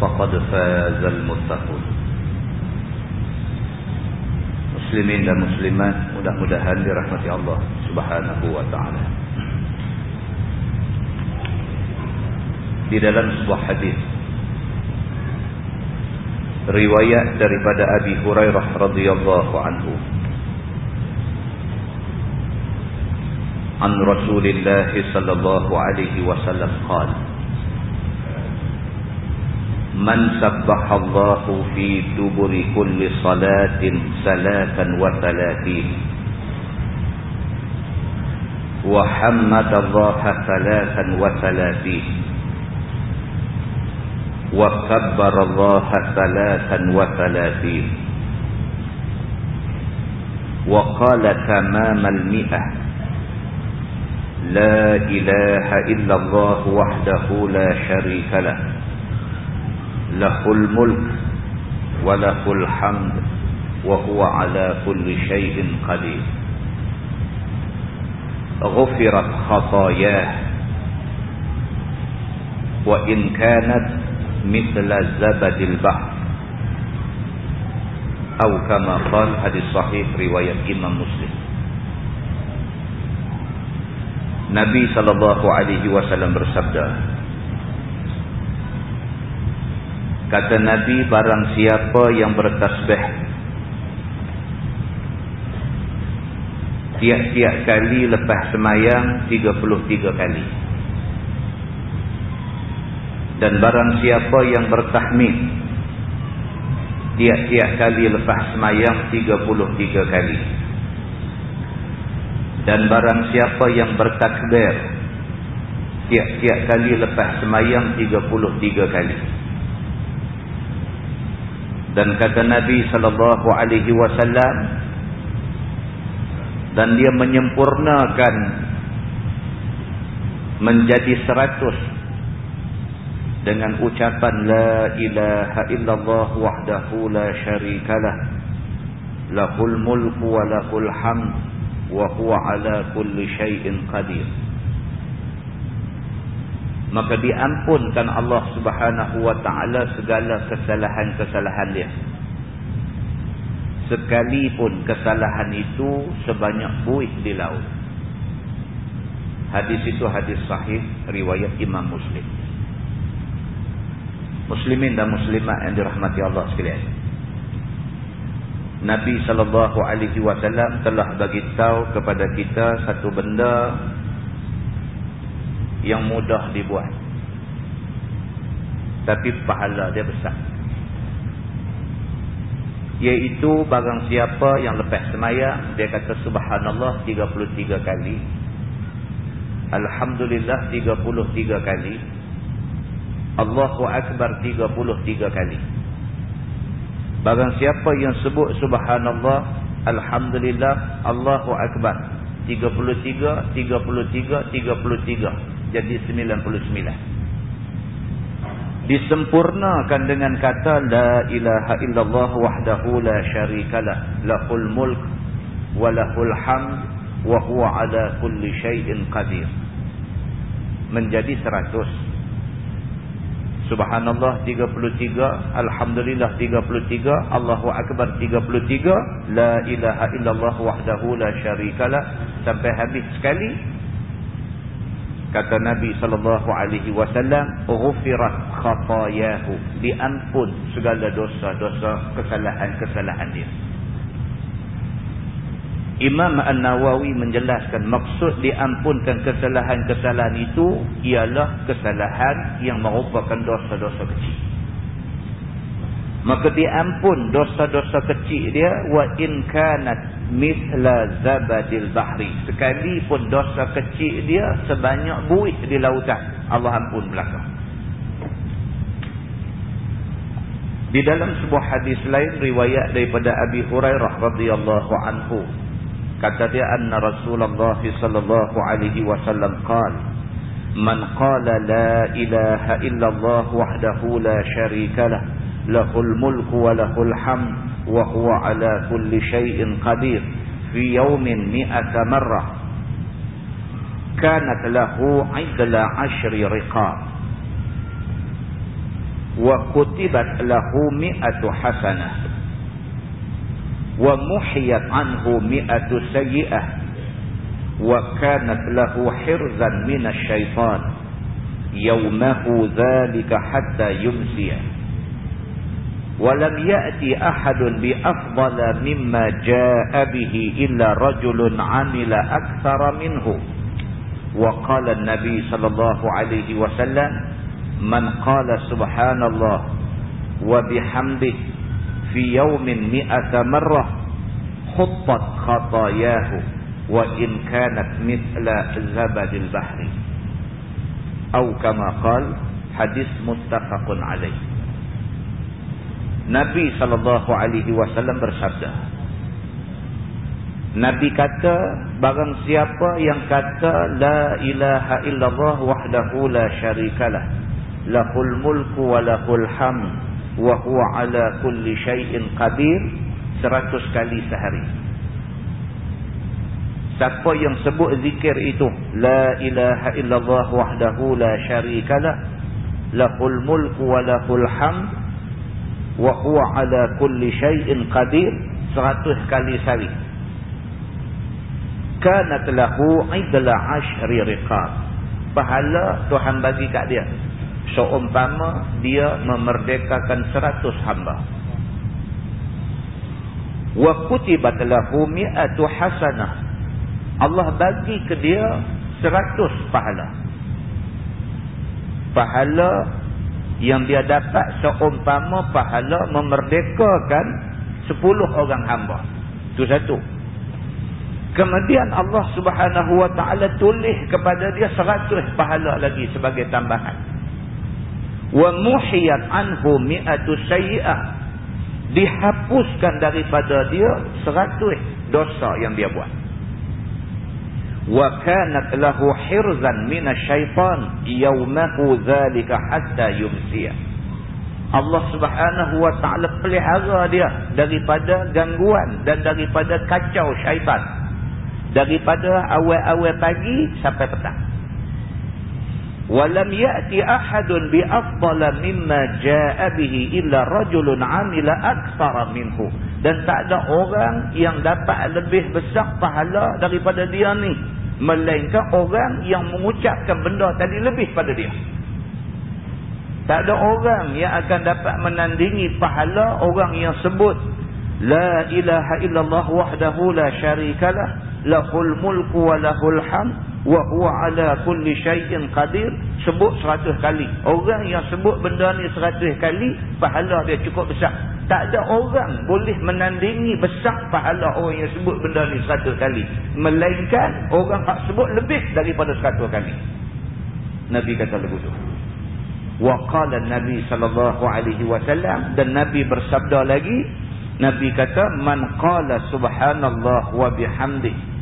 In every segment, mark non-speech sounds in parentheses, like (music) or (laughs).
Faqad fazal muttaqun muslimin dan muslimat mudah-mudahan dirahmati Allah Subhanahu wa taala di dalam sebuah hadis riwayat daripada Abi Hurairah radhiyallahu anhu an Rasulillah sallallahu alaihi wasallam qala من سبح الله في دبر كل صلاة ثلاثا وثلاثين. وحمد الله ثلاثا وثلاثين. وكبر الله ثلاثا وثلاثين. وقال تمام المئة. لا إله إلا الله وحده لا شريك له. له الملك وله الحمد وهو على كل شيء قدير. غفرت خطاياه. وإن كانت مثل زبد البحر. أو كما قال hadis sahih riwayat Imam Muslim Nabi sallallahu alaihi wasallam bersabda Kata Nabi barang siapa yang bertasbih Tiap-tiap kali lepas semayang 33 kali. Dan barang siapa yang bertahmid Tiap-tiap kali lepas semayang 33 kali. Dan barang siapa yang bertakbir Tiap-tiap kali lepas semayang 33 kali dan kata Nabi sallallahu alaihi wasallam dan dia menyempurnakan menjadi seratus dengan ucapan la ilaha illallah wahdahu la syarikalah lahul mulku wa lahul hamd wa huwa ala kulli syai'in qadir maka diampunkan Allah subhanahu wa ta'ala segala kesalahan-kesalahan dia. Sekalipun kesalahan itu sebanyak buih di laut. Hadis itu hadis sahih riwayat imam muslim. Muslimin dan muslimat yang dirahmati Allah sekalian. Nabi SAW telah bagi tahu kepada kita satu benda yang mudah dibuat. Tapi pahala dia besar. Iaitu barang siapa yang lepas semaya dia kata subhanallah 33 kali alhamdulillah 33 kali Allahu akbar 33 kali. Barang siapa yang sebut subhanallah alhamdulillah Allahu akbar 33 33 33 jadi 99 disempurnakan dengan kata la ilaha illallah wahdahu la syarikalah lahul mulk wa lahul hamd wa huwa ala kulli syai'in qadir. Menjadi 100 Subhanallah 33 Alhamdulillah 33 Allahu Akbar 33 La ilaha illallah wahdahu la syarikalah Sampai habis sekali kata Nabi sallallahu alaihi wasallam ghufirat khatayahu diampun segala dosa-dosa kesalahan-kesalahan dia Imam An-Nawawi menjelaskan maksud diampunkan kesalahan-kesalahan itu ialah kesalahan yang merupakan dosa-dosa kecil. Maka diampun dosa-dosa kecil dia wa in kanat mithla zabadil bahri. Sekalipun dosa kecil dia sebanyak buih di lautan, Allah ampun belakang. Di dalam sebuah hadis lain riwayat daripada Abi Hurairah radhiyallahu anhu kata dia anna Rasulullah sallallahu alaihi wasallam qala man qala la ilaha illallah wahdahu la syarika له الملك وله الحمد وهو على كل شيء قدير. في يوم مئة مرة كانت له عدل عشر رقاب وكتبت له مئة حسنة ومحيت عنه مئة سيئة وكانت له حرزا من الشيطان يومه ذلك حتى يمسيه. ولم يأتي أحد بأفضل مما جاء به إلا رجل عمل أكثر منه. وقال النبي صلى الله عليه وسلم من قال سبحان الله وبحمده في يوم مئة مرة خطت خطاياه وإن كانت مثل زبد البحر. أو كما قال حديث متفق عليه. Nabi sallallahu alaihi wasallam bersabda Nabi kata barang siapa yang kata la ilaha illallah wahdahu la syarikalah lahul mulku wa lahul hamd wa huwa ala kulli syai'in qadir seratus kali sehari. Siapa yang sebut zikir itu la ilaha illallah wahdahu la syarikalah lahul mulku wa lahul hamd wa huwa ala kulli syai'in qadir. Seratus kali sehari. Kanat lahu idla ashri riqab. Pahala Tuhan bagi kat dia. Seumpama dia memerdekakan seratus hamba. Wa kutibat lahu mi'atu hasanah. Allah bagi ke dia seratus pahala. Pahala yang dia dapat seumpama pahala memerdekakan sepuluh orang hamba. Itu satu. Kemudian Allah subhanahu wa ta'ala tulis kepada dia seratus pahala lagi sebagai tambahan. Wa muhiyat anhu mi'atu sayyi'ah. Dihapuskan daripada dia seratus dosa yang dia buat wa kanat lahu hirzan minasyaitan yawmahu dhalika hatta yumsiyah Allah subhanahu wa ta'ala pelihara dia daripada gangguan dan daripada kacau syaitan. Daripada awal-awal pagi sampai petang ولم يأتي أحد بأفضل مما جاء به إلا رجل عمل أكثر منه dan tak ada orang yang dapat lebih besar pahala daripada dia ni melainkan orang yang mengucapkan benda tadi lebih pada dia tak ada orang yang akan dapat menandingi pahala orang yang sebut la ilaha illallah wahdahu la syarikalah lahul mulku wa lahul hamd wa huwa ala kulli syai'in qadir. Sebut seratus kali. Orang yang sebut benda ni seratus kali pahala dia cukup besar. Tak ada orang boleh menandingi besar pahala orang yang sebut benda ni seratus kali. Melainkan orang tak sebut lebih daripada seratus kali. Nabi kata begitu wa qala nabi sallallahu alaihi wasallam dan nabi bersabda lagi nabi kata man qala subhanallah wa bihamdihi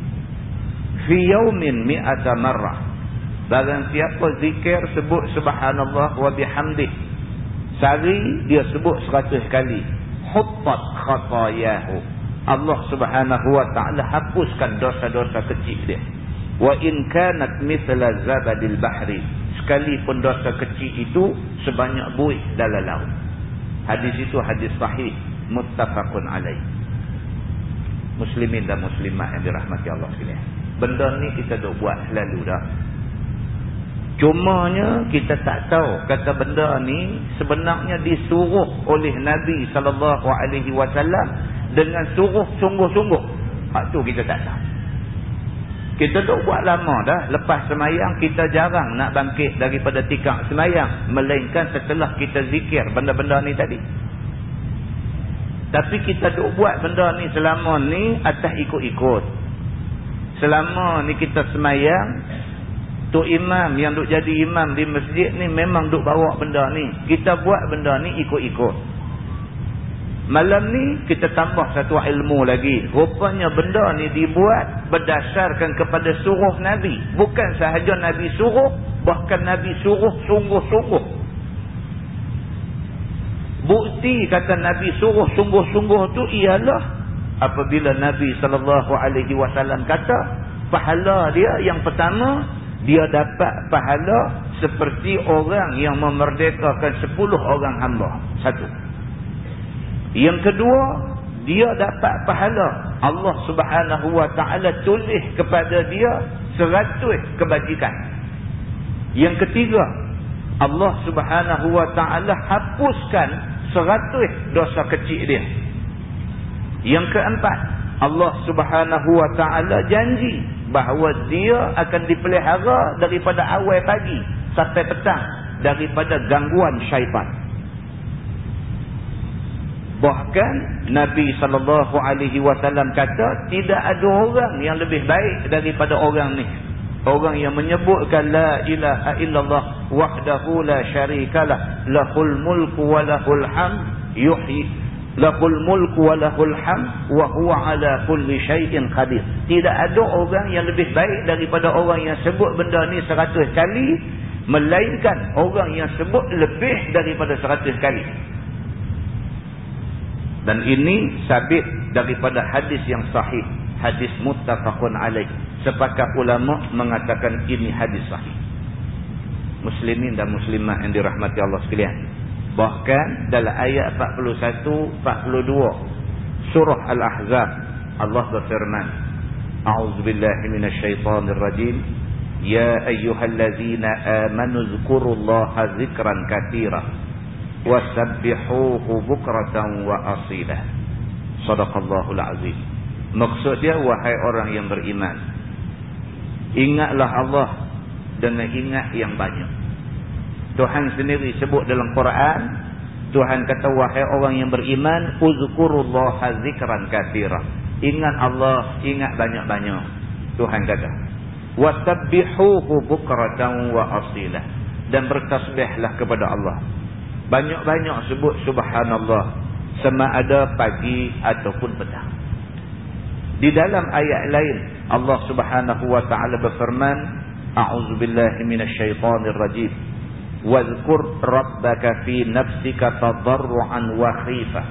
fi yaumin mi'ata marrah. Barang siapa zikir sebut subhanallah wa bihamdih. Sehari dia sebut seratus kali. Huttat khatayahu. Allah subhanahu wa ta'ala hapuskan dosa-dosa kecil dia. Wa in kanat mithla zabadil bahri. Sekalipun dosa kecil itu sebanyak buih dalam laut. Hadis itu hadis sahih. Muttafaqun alaih. Muslimin dan muslimat yang dirahmati Allah sekalian benda ni kita duk buat selalu dah Cumanya kita tak tahu kata benda ni sebenarnya disuruh oleh Nabi sallallahu alaihi wasallam dengan suruh sungguh-sungguh. Hak tu kita tak tahu. Kita duk buat lama dah. Lepas semayang kita jarang nak bangkit daripada tikar semayang. Melainkan setelah kita zikir benda-benda ni tadi. Tapi kita duk buat benda ni selama ni atas ikut-ikut. Selama ni kita semayang, tu imam yang duk jadi imam di masjid ni memang duk bawa benda ni. Kita buat benda ni ikut-ikut. Malam ni kita tambah satu ilmu lagi. Rupanya benda ni dibuat berdasarkan kepada suruh Nabi. Bukan sahaja Nabi suruh, bahkan Nabi suruh sungguh-sungguh. Bukti kata Nabi suruh sungguh-sungguh tu ialah apabila Nabi sallallahu alaihi wasallam kata pahala dia yang pertama dia dapat pahala seperti orang yang memerdekakan 10 orang hamba. Satu. Yang kedua, dia dapat pahala. Allah Subhanahu wa taala tulis kepada dia 100 kebajikan. Yang ketiga, Allah Subhanahu wa taala hapuskan seratus dosa kecil dia. Yang keempat, Allah subhanahu wa ta'ala janji bahawa dia akan dipelihara daripada awal pagi sampai petang daripada gangguan syaitan. Bahkan Nabi SAW kata tidak ada orang yang lebih baik daripada orang ni. Orang yang menyebutkan la ilaha illallah wahdahu la syarikalah lahul mulku wa lahul ham yuhyi lahul mulku wa lahul ham wa huwa ala kulli syai'in qadir. Tidak ada orang yang lebih baik daripada orang yang sebut benda ni seratus kali melainkan orang yang sebut lebih daripada seratus kali. Dan ini sabit daripada hadis yang sahih, hadis muttafaqun alaih sepakat ulama mengatakan ini hadis sahih muslimin dan muslimat yang dirahmati Allah sekalian bahkan dalam ayat 41 42 surah al-ahzab Allah berfirman a'udzubillahi minasyaitonirrajim. Ya ayyuhallazina amanu zkurullaha zikran katira wasabbihuhu bukratan wa asila. Sadaqallahul azim. Maksud dia wahai orang yang beriman Ingatlah Allah dengan ingat yang banyak. Tuhan sendiri sebut dalam Quran, Tuhan kata wahai orang yang beriman, uzkurullaha zikran katsira. Ingat Allah, ingat banyak-banyak. Tuhan kata. Wasabbihuhu bukratan wa asila. Dan bertasbihlah kepada Allah. Banyak-banyak sebut subhanallah sama ada pagi ataupun petang. Di dalam ayat lain Allah Subhanahu wa taala berfirman, "A'udzu billahi minasyaitonir rajim. Wadhkur rabbaka fi nafsika tadarruan wa khifah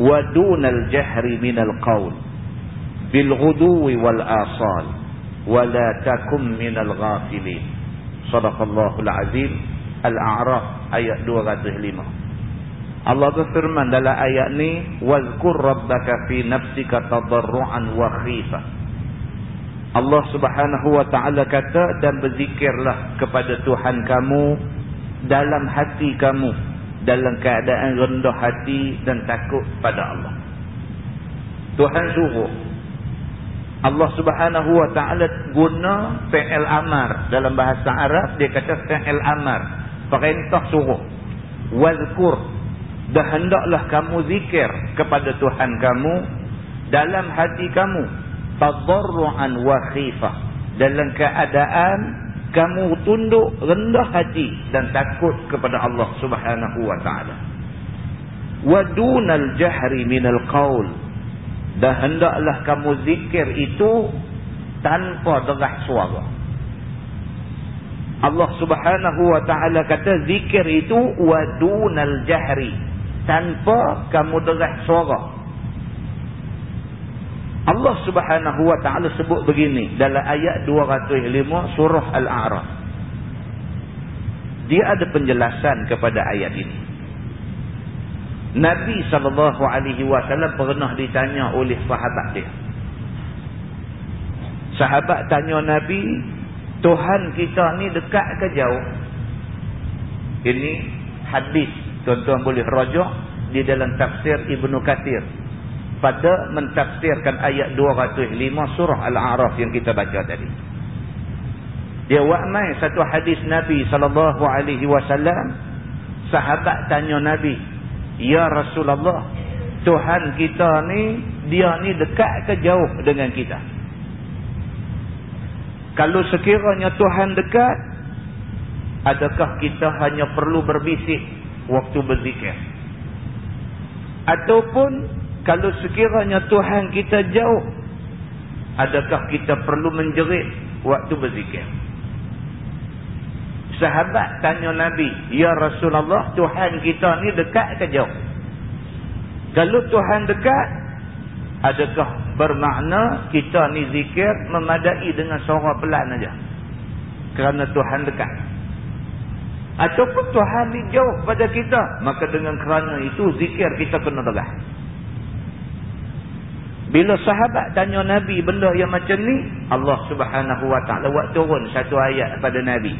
wa dunal jahri minal qaul bil ghuduwi wal asal wa la takum minal ghafilin." Shadaqallahul azim. Al-A'raf ayat 205. Allah berfirman dalam ayat ni wazkur rabbaka fi nafsika tadarruan wa khifa Allah Subhanahu wa taala kata dan berzikirlah kepada Tuhan kamu dalam hati kamu dalam keadaan rendah hati dan takut pada Allah. Tuhan suruh. Allah Subhanahu wa taala guna fi'il amar. Dalam bahasa Arab dia kata fi'il amar. Perintah suruh. Wazkur. Dan hendaklah kamu zikir kepada Tuhan kamu dalam hati kamu tadarruan wa khifah dalam keadaan kamu tunduk rendah hati dan takut kepada Allah Subhanahu wa taala. Wa dunal jahri minal qaul. Dan hendaklah kamu zikir itu tanpa derah suara. Allah Subhanahu wa taala kata zikir itu wa dunal jahri. Tanpa kamu deras suara. Allah subhanahu wa ta'ala sebut begini dalam ayat 205 surah Al-A'raf. Dia ada penjelasan kepada ayat ini. Nabi SAW pernah ditanya oleh sahabat dia. Sahabat tanya Nabi, Tuhan kita ni dekat ke jauh? Ini hadis tuan-tuan boleh rojok di dalam tafsir Ibnu Kathir pada mentafsirkan ayat 205 surah Al-A'raf yang kita baca tadi. Dia wa'mai satu hadis Nabi wasallam sahabat tanya Nabi, "Ya Rasulullah, Tuhan kita ni dia ni dekat ke jauh dengan kita?" Kalau sekiranya Tuhan dekat, adakah kita hanya perlu berbisik waktu berzikir? Ataupun kalau sekiranya Tuhan kita jauh, adakah kita perlu menjerit waktu berzikir? Sahabat tanya Nabi, Ya Rasulullah, Tuhan kita ni dekat ke jauh? Kalau Tuhan dekat, adakah bermakna kita ni zikir memadai dengan suara pelan aja? Kerana Tuhan dekat. Ataupun Tuhan ni jauh pada kita, maka dengan kerana itu zikir kita kena telah. Bila sahabat tanya Nabi benda yang macam ni, Allah subhanahu wa ta'ala buat turun satu ayat pada Nabi.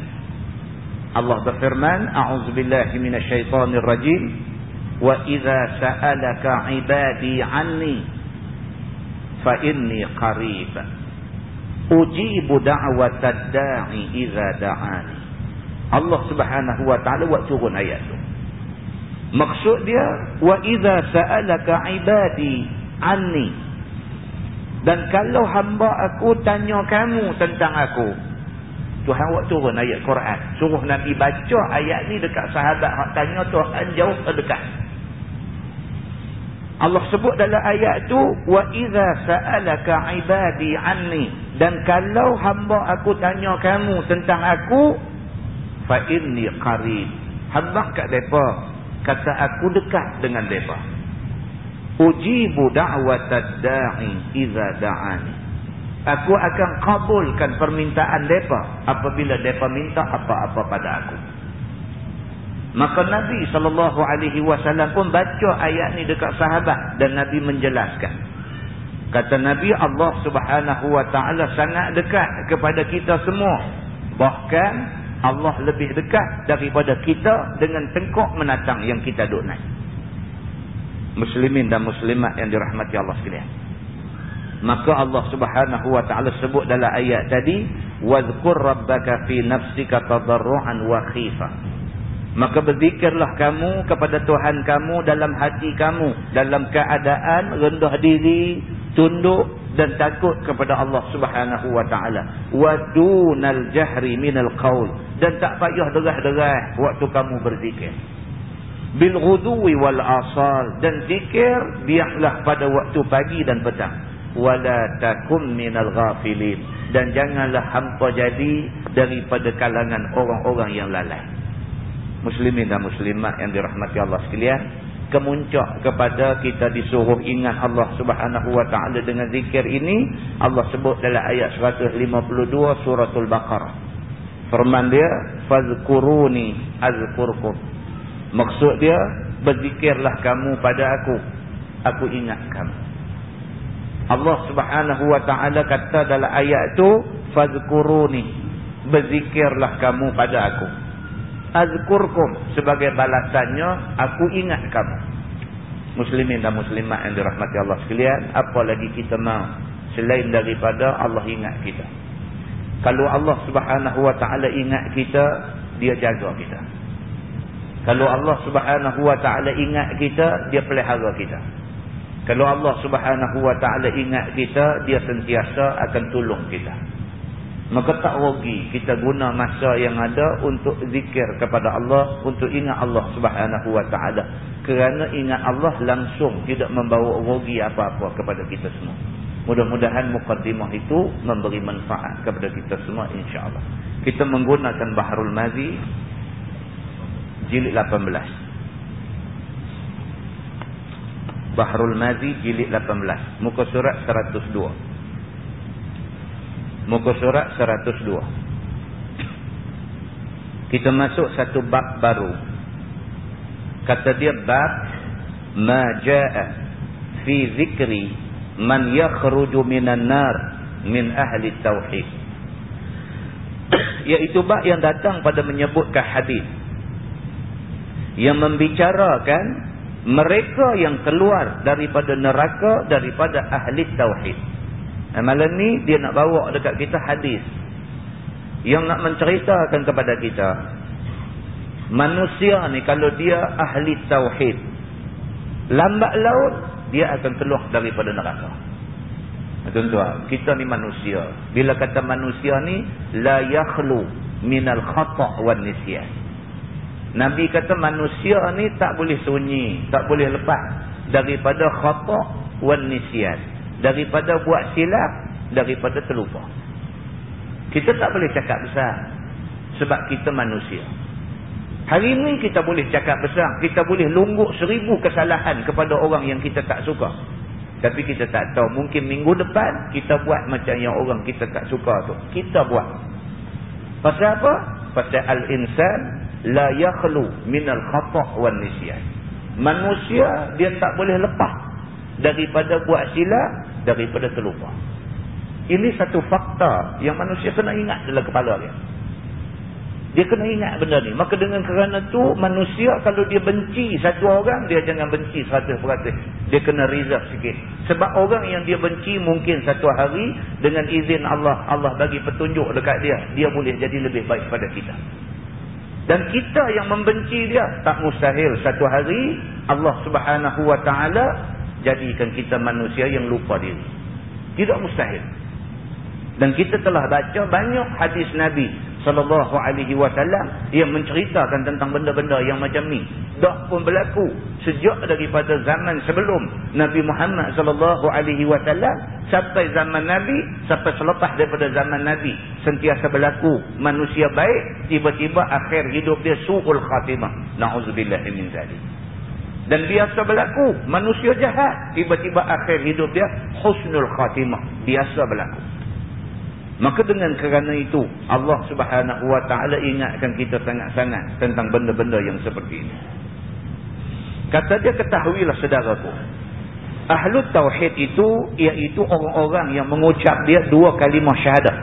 Allah berfirman, A'udzubillahi minasyaitanir rajim. Wa idza sa'alaka 'ibadi 'anni fa inni qarib. Ujibu da'watad da'i idza da'ani. Allah Subhanahu wa taala buat turun ayat tu. Maksud dia, idza sa'alaka 'ibadi 'anni. Dan kalau hamba aku tanya kamu tentang aku, Tuhan buat turun ayat Quran. Suruh Nabi baca ayat ni dekat sahabat. Hak tanya Tuhan jauh dekat. Allah sebut dalam ayat tu. Wa iza sa'alaka ibadi anni. Dan kalau hamba aku tanya kamu tentang aku. Fa inni qarib. Hamba kat mereka. Kata aku dekat dengan mereka. Ujibu da'watad da'i iza da'ani. Aku akan kabulkan permintaan mereka apabila mereka minta apa-apa pada aku. Maka Nabi SAW pun baca ayat ni dekat sahabat dan Nabi menjelaskan. Kata Nabi Allah subhanahu wa ta'ala sangat dekat kepada kita semua. Bahkan Allah lebih dekat daripada kita dengan tengkok menatang yang kita duduk naik. Muslimin dan muslimat yang dirahmati Allah sekalian. Maka Allah Subhanahu wa taala sebut dalam ayat tadi, "Wadhkur rabbaka fi nafsika tadarruan wa khifa." Maka berzikirlah kamu kepada Tuhan kamu dalam hati kamu dalam keadaan rendah diri, tunduk dan takut kepada Allah Subhanahu wa taala. Wa dunal jahri minal qaul dan tak payah derah-derah waktu kamu berzikir. Bil ghudwi wal asal. Dan zikir biarlah pada waktu pagi dan petang. Wala takum minal ghafilin. Dan janganlah hampa jadi daripada kalangan orang-orang yang lalai. Muslimin dan muslimat yang dirahmati Allah sekalian kemuncak kepada kita disuruh ingat Allah Subhanahu wa taala dengan zikir ini Allah sebut dalam ayat 152 suratul baqarah. Firman dia fazkuruni azkurkum maksud dia berzikirlah kamu pada aku. Aku ingat kamu. Allah subhanahu wa ta'ala kata dalam ayat tu fazkuruni berzikirlah kamu pada aku. Azkurkum sebagai balasannya aku ingat kamu. Muslimin dan muslimat yang dirahmati Allah sekalian apa lagi kita mau selain daripada Allah ingat kita? Kalau Allah subhanahu wa ta'ala ingat kita dia jaga kita kalau Allah subhanahu wa ta'ala ingat kita dia pelihara kita kalau Allah subhanahu wa ta'ala ingat kita, dia sentiasa akan tolong kita. Maka tak rugi kita guna masa yang ada untuk zikir kepada Allah, untuk ingat Allah subhanahu wa ta'ala. Kerana ingat Allah langsung tidak membawa rugi apa-apa kepada kita semua. Mudah-mudahan mukaddimah itu memberi manfaat kepada kita semua insyaAllah. Kita menggunakan Baharul Mazi, jilid 18. Bahrul Mazi jilid 18 muka surat 102 muka surat 102 kita masuk satu bab baru. Kata dia bab ma jaa fi zikri man yakhruju minan nar min ahli tauhid. (clears throat) Iaitu bab yang datang pada menyebutkan hadis yang membicarakan mereka yang keluar daripada neraka daripada ahli tauhid. Malam ni dia nak bawa dekat kita hadis yang nak menceritakan kepada kita manusia ni kalau dia ahli tauhid lambat laut dia akan keluar daripada neraka. Tuan-tuan, kita ni manusia. Bila kata manusia ni la yakhlu minal khata' wan nisyan. Nabi kata manusia ni tak boleh sunyi, tak boleh lepas daripada khata' wan nisyan. Daripada buat silap, daripada terlupa. Kita tak boleh cakap besar sebab kita manusia. Hari ini kita boleh cakap besar. Kita boleh lungguk seribu kesalahan kepada orang yang kita tak suka. Tapi kita tak tahu. Mungkin minggu depan kita buat macam yang orang kita tak suka tu. Kita buat. Pasal apa? Pasal al-insan la yakhlu minal khatah wal nisyan. Manusia dia tak boleh lepas daripada buat silap, daripada terlupa. Ini satu fakta yang manusia kena ingat dalam kepala dia. Dia kena ingat benda ni. Maka dengan kerana tu manusia kalau dia benci satu orang, dia jangan benci seratus peratus. Dia kena reserve sikit. Sebab orang yang dia benci mungkin satu hari dengan izin Allah, Allah bagi petunjuk dekat dia. Dia boleh jadi lebih baik pada kita. Dan kita yang membenci dia, tak mustahil satu hari Allah subhanahu wa ta'ala jadikan kita manusia yang lupa diri. Tidak mustahil. Dan kita telah baca banyak hadis Nabi sallallahu alaihi wasallam yang menceritakan tentang benda-benda yang macam ni. Dah pun berlaku sejak daripada zaman sebelum Nabi Muhammad sallallahu alaihi wasallam sampai zaman Nabi sampai selepas daripada zaman Nabi. Sentiasa berlaku. Manusia baik tiba-tiba akhir hidup dia suul khatimah. Naudzubillah min zalik. Dan biasa berlaku. Manusia jahat tiba-tiba akhir hidup dia husnul khatimah. Biasa berlaku Maka dengan kerana itu Allah subhanahu wa ta'ala ingatkan kita sangat-sangat tentang benda-benda yang seperti ini. Kata dia ketahuilah saudaraku. Ahlu Tauhid itu iaitu orang-orang yang mengucap dia dua kalimah syahadah.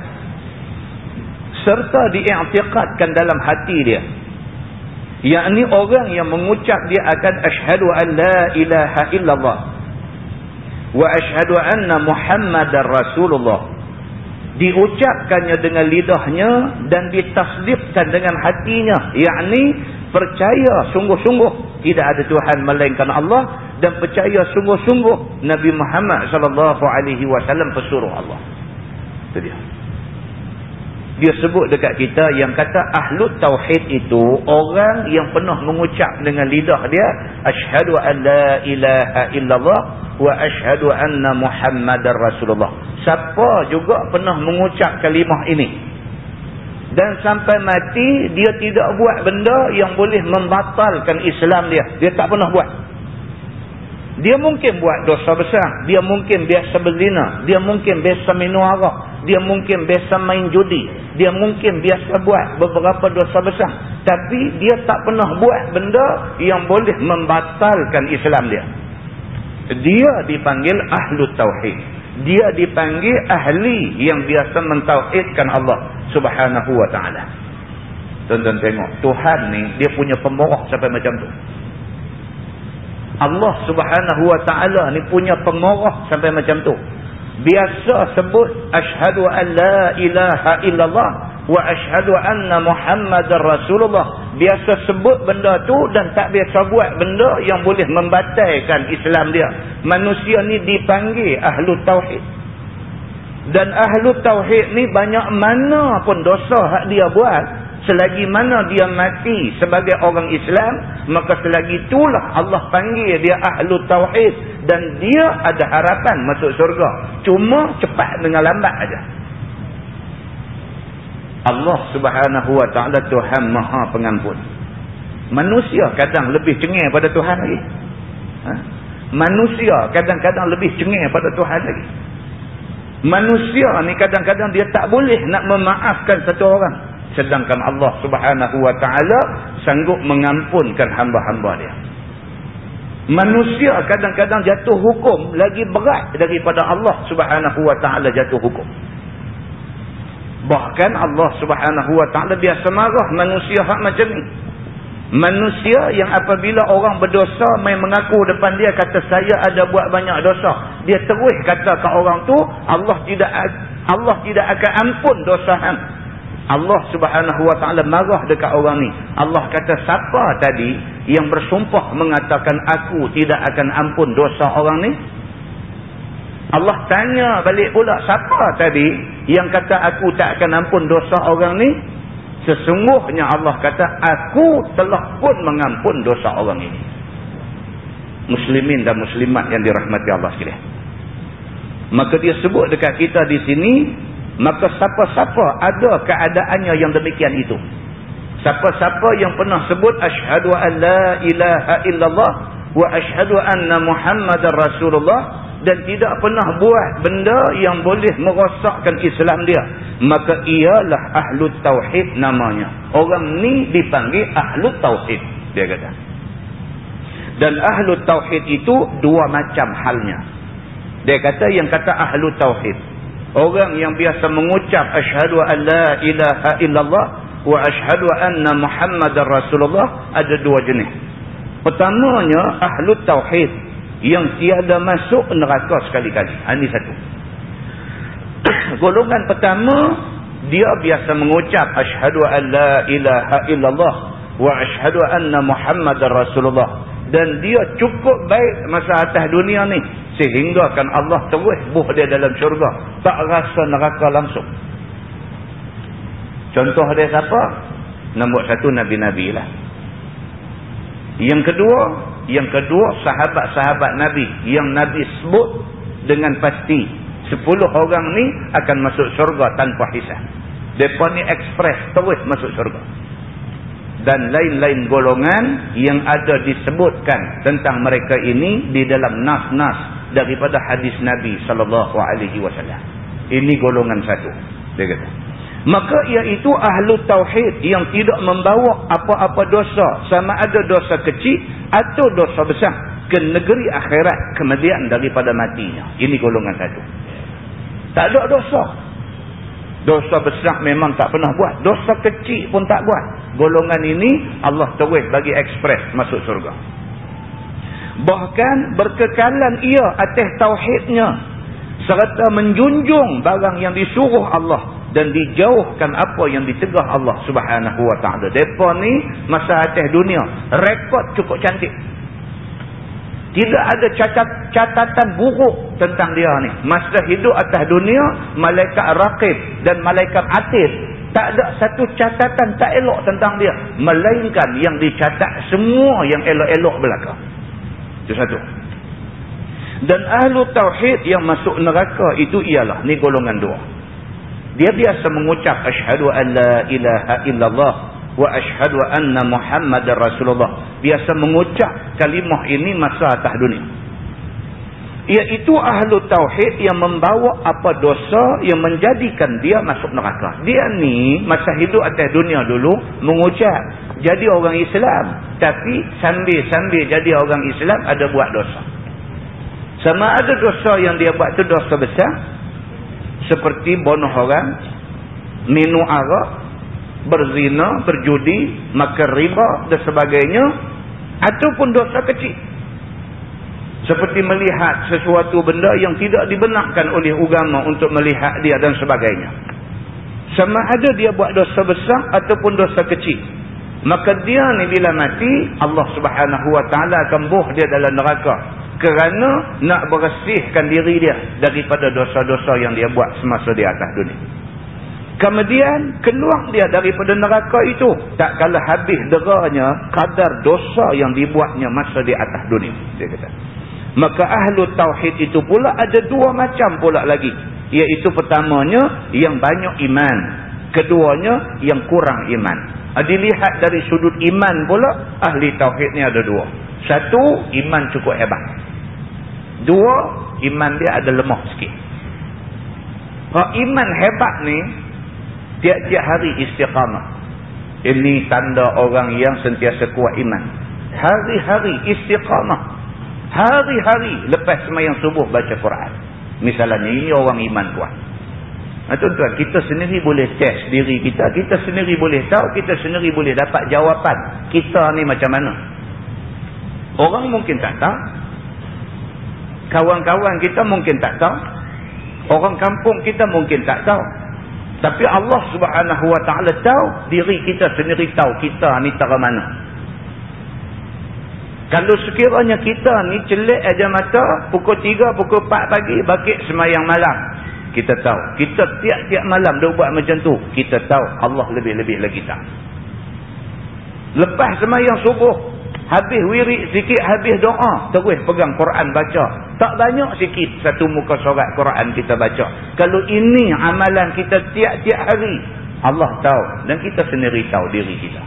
Serta diiktikadkan dalam hati dia. Yang orang yang mengucap dia akan ashadu an la ilaha illallah. Wa ashadu anna muhammadar rasulullah diucapkannya dengan lidahnya dan ditasdifkan dengan hatinya. Yakni percaya sungguh-sungguh tidak ada Tuhan melainkan Allah dan percaya sungguh-sungguh Nabi Muhammad sallallahu alaihi wasallam pesuruh Allah. Itu dia dia sebut dekat kita yang kata ahlut tauhid itu orang yang pernah mengucap dengan lidah dia asyhadu an la ilaha illallah wa asyhadu anna muhammadar rasulullah. Siapa juga pernah mengucap kalimah ini? Dan sampai mati dia tidak buat benda yang boleh membatalkan Islam dia. Dia tak pernah buat. Dia mungkin buat dosa besar. Dia mungkin biasa berzina. Dia mungkin biasa minum arak dia mungkin biasa main judi. Dia mungkin biasa buat beberapa dosa besar. Tapi dia tak pernah buat benda yang boleh membatalkan Islam dia. Dia dipanggil Ahlu Tauhid. Dia dipanggil ahli yang biasa mentauhidkan Allah subhanahu wa ta'ala. Tuan-tuan tengok. Tuhan ni dia punya pemorah sampai macam tu. Allah subhanahu wa ta'ala ni punya pemorah sampai macam tu biasa sebut asyhadu an la ilaha illallah wa asyhadu anna muhammadar rasulullah. Biasa sebut benda tu dan tak biasa buat benda yang boleh membatalkan Islam dia. Manusia ni dipanggil ahlu tauhid. Dan ahlu tauhid ni banyak mana pun dosa hak dia buat selagi mana dia mati sebagai orang Islam maka selagi itulah Allah panggil dia ahlu tauhid dan dia ada harapan masuk surga cuma cepat dengan lambat aja. Allah subhanahu wa ta'ala Tuhan maha pengampun. Manusia kadang lebih cengih pada Tuhan lagi. Ha? manusia kadang-kadang lebih cengih pada Tuhan lagi. Manusia ni kadang-kadang dia tak boleh nak memaafkan satu orang sedangkan Allah subhanahu wa ta'ala sanggup mengampunkan hamba-hamba dia manusia kadang-kadang jatuh hukum lagi berat daripada Allah subhanahu wa ta'ala jatuh hukum Bahkan Allah subhanahu wa ta'ala biasa marah manusia hak macam ni. Manusia yang apabila orang berdosa main mengaku depan dia kata saya ada buat banyak dosa. Dia terus kata ke orang tu Allah tidak Allah tidak akan ampun dosa hang. Allah subhanahu wa ta'ala marah dekat orang ni. Allah kata siapa tadi yang bersumpah mengatakan aku tidak akan ampun dosa orang ni? Allah tanya balik pula siapa tadi yang kata aku tak akan ampun dosa orang ni? Sesungguhnya Allah kata, aku telah pun mengampun dosa orang ini. Muslimin dan muslimat yang dirahmati Allah sekalian. Maka dia sebut dekat kita di sini, maka siapa-siapa ada keadaannya yang demikian itu. Siapa-siapa yang pernah sebut, Ashadu an la ilaha illallah wa ashadu anna muhammadar rasulullah dan tidak pernah buat benda yang boleh merosakkan Islam dia maka ialah ahlu tauhid namanya. Orang ni dipanggil ahlu tauhid dia kata. Dan ahlu tauhid itu dua macam halnya. Dia kata yang kata ahlu tauhid orang yang biasa mengucap asyhadu an la ilaha illallah wa asyhadu anna muhammadar rasulullah ada dua jenis pertamanya ahlu tauhid yang tiada masuk neraka sekali-kali. Ini ha, satu. (clears throat) Golongan pertama, dia biasa mengucap asyhadu an la ilaha illallah wa asyhadu anna muhammadar rasulullah dan dia cukup baik masa atas dunia ni sehingga kan Allah terus buh dia dalam syurga tak rasa neraka langsung contoh dia siapa nombor satu nabi-nabi lah yang kedua yang kedua, sahabat-sahabat Nabi yang Nabi sebut dengan pasti. Sepuluh orang ni akan masuk syurga tanpa hisah. Mereka ni ekspres terus masuk syurga. Dan lain-lain golongan yang ada disebutkan tentang mereka ini di dalam nas-nas daripada hadis Nabi SAW. Ini golongan satu. Dia kata maka iaitu ahlu tauhid yang tidak membawa apa-apa dosa sama ada dosa kecil atau dosa besar ke negeri akhirat kemudian daripada matinya ini golongan satu tak ada dosa dosa besar memang tak pernah buat dosa kecil pun tak buat golongan ini Allah terus bagi ekspres masuk surga bahkan berkekalan ia atas tauhidnya serta menjunjung barang yang disuruh Allah dan dijauhkan apa yang dicegah Allah subhanahu wa ta'ala. Mereka ni masa atas dunia, rekod cukup cantik. Tidak ada catat, catatan buruk tentang dia ni. Masa hidup atas dunia, malaikat rakib dan malaikat atis. Tak ada satu catatan tak elok tentang dia. Melainkan yang dicatat semua yang elok-elok belakang. Itu satu. Dan ahlu tauhid yang masuk neraka itu ialah, ni golongan dua. Dia biasa mengucap asyhadu an la ilaha illallah wa asyhadu anna muhammadar rasulullah. Biasa mengucap kalimah ini masa atas dunia. Iaitu ahlu tauhid yang membawa apa dosa yang menjadikan dia masuk neraka. Dia ni masa hidup atas dunia dulu mengucap jadi orang Islam. Tapi sambil-sambil jadi orang Islam ada buat dosa. Sama ada dosa yang dia buat tu dosa besar seperti bunuh orang, minum arak, berzina, berjudi, makan riba dan sebagainya ataupun dosa kecil. Seperti melihat sesuatu benda yang tidak dibenarkan oleh agama untuk melihat dia dan sebagainya. Sama ada dia buat dosa besar ataupun dosa kecil. Maka dia ni bila mati, Allah subhanahu wa ta'ala akan buh dia dalam neraka kerana nak bersihkan diri dia daripada dosa-dosa yang dia buat semasa di atas dunia. Kemudian keluar dia daripada neraka itu tak kalah habis deranya kadar dosa yang dibuatnya masa di atas dunia. Dia kata. Maka ahlu tauhid itu pula ada dua macam pula lagi. Iaitu pertamanya yang banyak iman. Keduanya yang kurang iman. Dilihat dari sudut iman pula ahli tauhid ni ada dua. Satu, iman cukup hebat. Dua, iman dia ada lemah sikit. Kalau iman hebat ni, tiap-tiap hari istiqamah. Ini tanda orang yang sentiasa kuat iman. Hari-hari istiqamah. Hari-hari lepas semayang subuh baca Quran. Misalnya ni orang iman kuat. Ha, tuan-tuan, kita sendiri boleh test diri kita. Kita sendiri boleh tahu. Kita sendiri boleh dapat jawapan. Kita ni macam mana? Orang mungkin tak tahu. Kawan-kawan kita mungkin tak tahu. Orang kampung kita mungkin tak tahu. Tapi Allah subhanahu wa ta'ala tahu. Diri kita sendiri tahu kita ni tara mana. Kalau sekiranya kita ni celik aja mata. Pukul 3, pukul 4 pagi. Bakit semayang malam kita tahu. Kita tiap-tiap malam dia buat macam tu. Kita tahu Allah lebih-lebih lagi tak. Lepas semayang subuh. Habis wirid sikit, habis doa. Terus pegang Quran baca. Tak banyak sikit satu muka surat Quran kita baca. Kalau ini amalan kita tiap-tiap hari. Allah tahu. Dan kita sendiri tahu diri kita.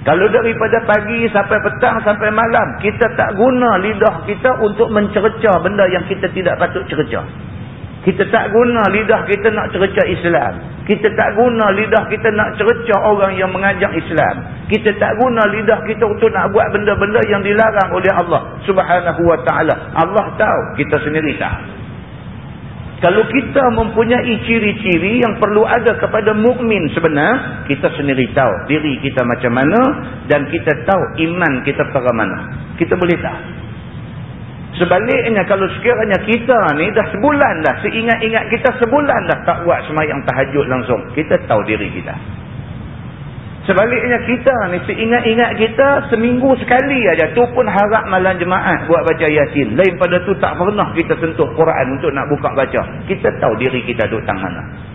Kalau daripada pagi sampai petang sampai malam. Kita tak guna lidah kita untuk mencerca benda yang kita tidak patut cerca. Kita tak guna lidah kita nak cerca Islam. Kita tak guna lidah kita nak cerca orang yang mengajak Islam. Kita tak guna lidah kita untuk nak buat benda-benda yang dilarang oleh Allah subhanahu wa ta'ala. Allah tahu, kita sendiri tahu. Kalau kita mempunyai ciri-ciri yang perlu ada kepada mukmin sebenar, kita sendiri tahu diri kita macam mana dan kita tahu iman kita pada mana. Kita boleh tahu. Sebaliknya kalau sekiranya kita ni dah sebulan dah, seingat-ingat kita sebulan dah tak buat semayang tahajud langsung. Kita tahu diri kita. Sebaliknya kita ni seingat-ingat kita seminggu sekali aja tu pun harap malam jemaah buat baca yasin. Lain pada tu tak pernah kita sentuh Quran untuk nak buka baca. Kita tahu diri kita duduk tangan mana.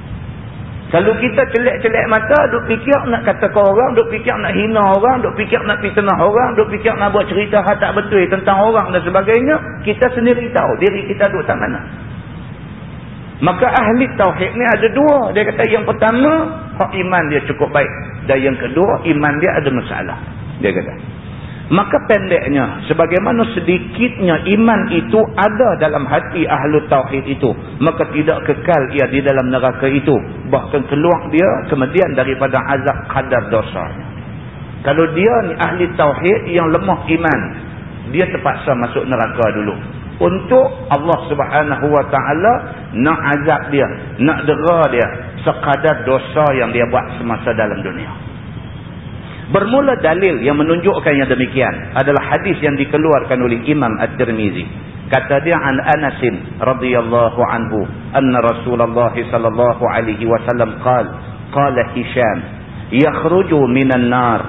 Kalau kita celek-celek mata, duk fikir nak kata ke orang, duk fikir nak hina orang, duk fikir nak fitnah orang, duk fikir nak buat cerita hal tak betul tentang orang dan sebagainya, kita sendiri tahu diri kita duduk tak mana. Maka ahli tauhid ni ada dua. Dia kata yang pertama, hak iman dia cukup baik. Dan yang kedua, iman dia ada masalah. Dia kata. Maka pendeknya, sebagaimana sedikitnya iman itu ada dalam hati ahlu tauhid itu. Maka tidak kekal ia di dalam neraka itu. Bahkan keluar dia kemudian daripada azab kadar dosanya. Kalau dia ni ahli tauhid yang lemah iman. Dia terpaksa masuk neraka dulu. Untuk Allah subhanahu wa ta'ala nak azab dia. Nak dera dia. Sekadar dosa yang dia buat semasa dalam dunia. Bermula dalil yang menunjukkan yang demikian adalah hadis yang dikeluarkan oleh Imam At-Tirmizi. Kata dia an Anas radhiyallahu anhu, anna Rasulullah sallallahu alaihi wasallam qala, qala Hisham, yakhruju minan nar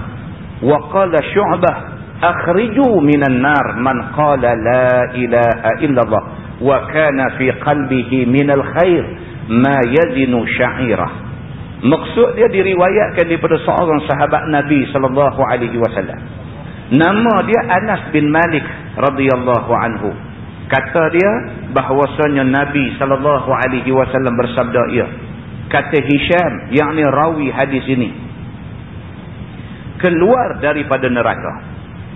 wa qala Syu'bah, akhriju minan nar man qala la ilaha illallah wa kana fi qalbihi minal khair ma yazinu sya'irah. Maksud dia diriwayatkan daripada seorang sahabat Nabi sallallahu alaihi wasallam. Nama dia Anas bin Malik radhiyallahu anhu. Kata dia bahwasanya Nabi sallallahu alaihi wasallam bersabda ia. Kata Hisham, yakni rawi hadis ini. Keluar daripada neraka.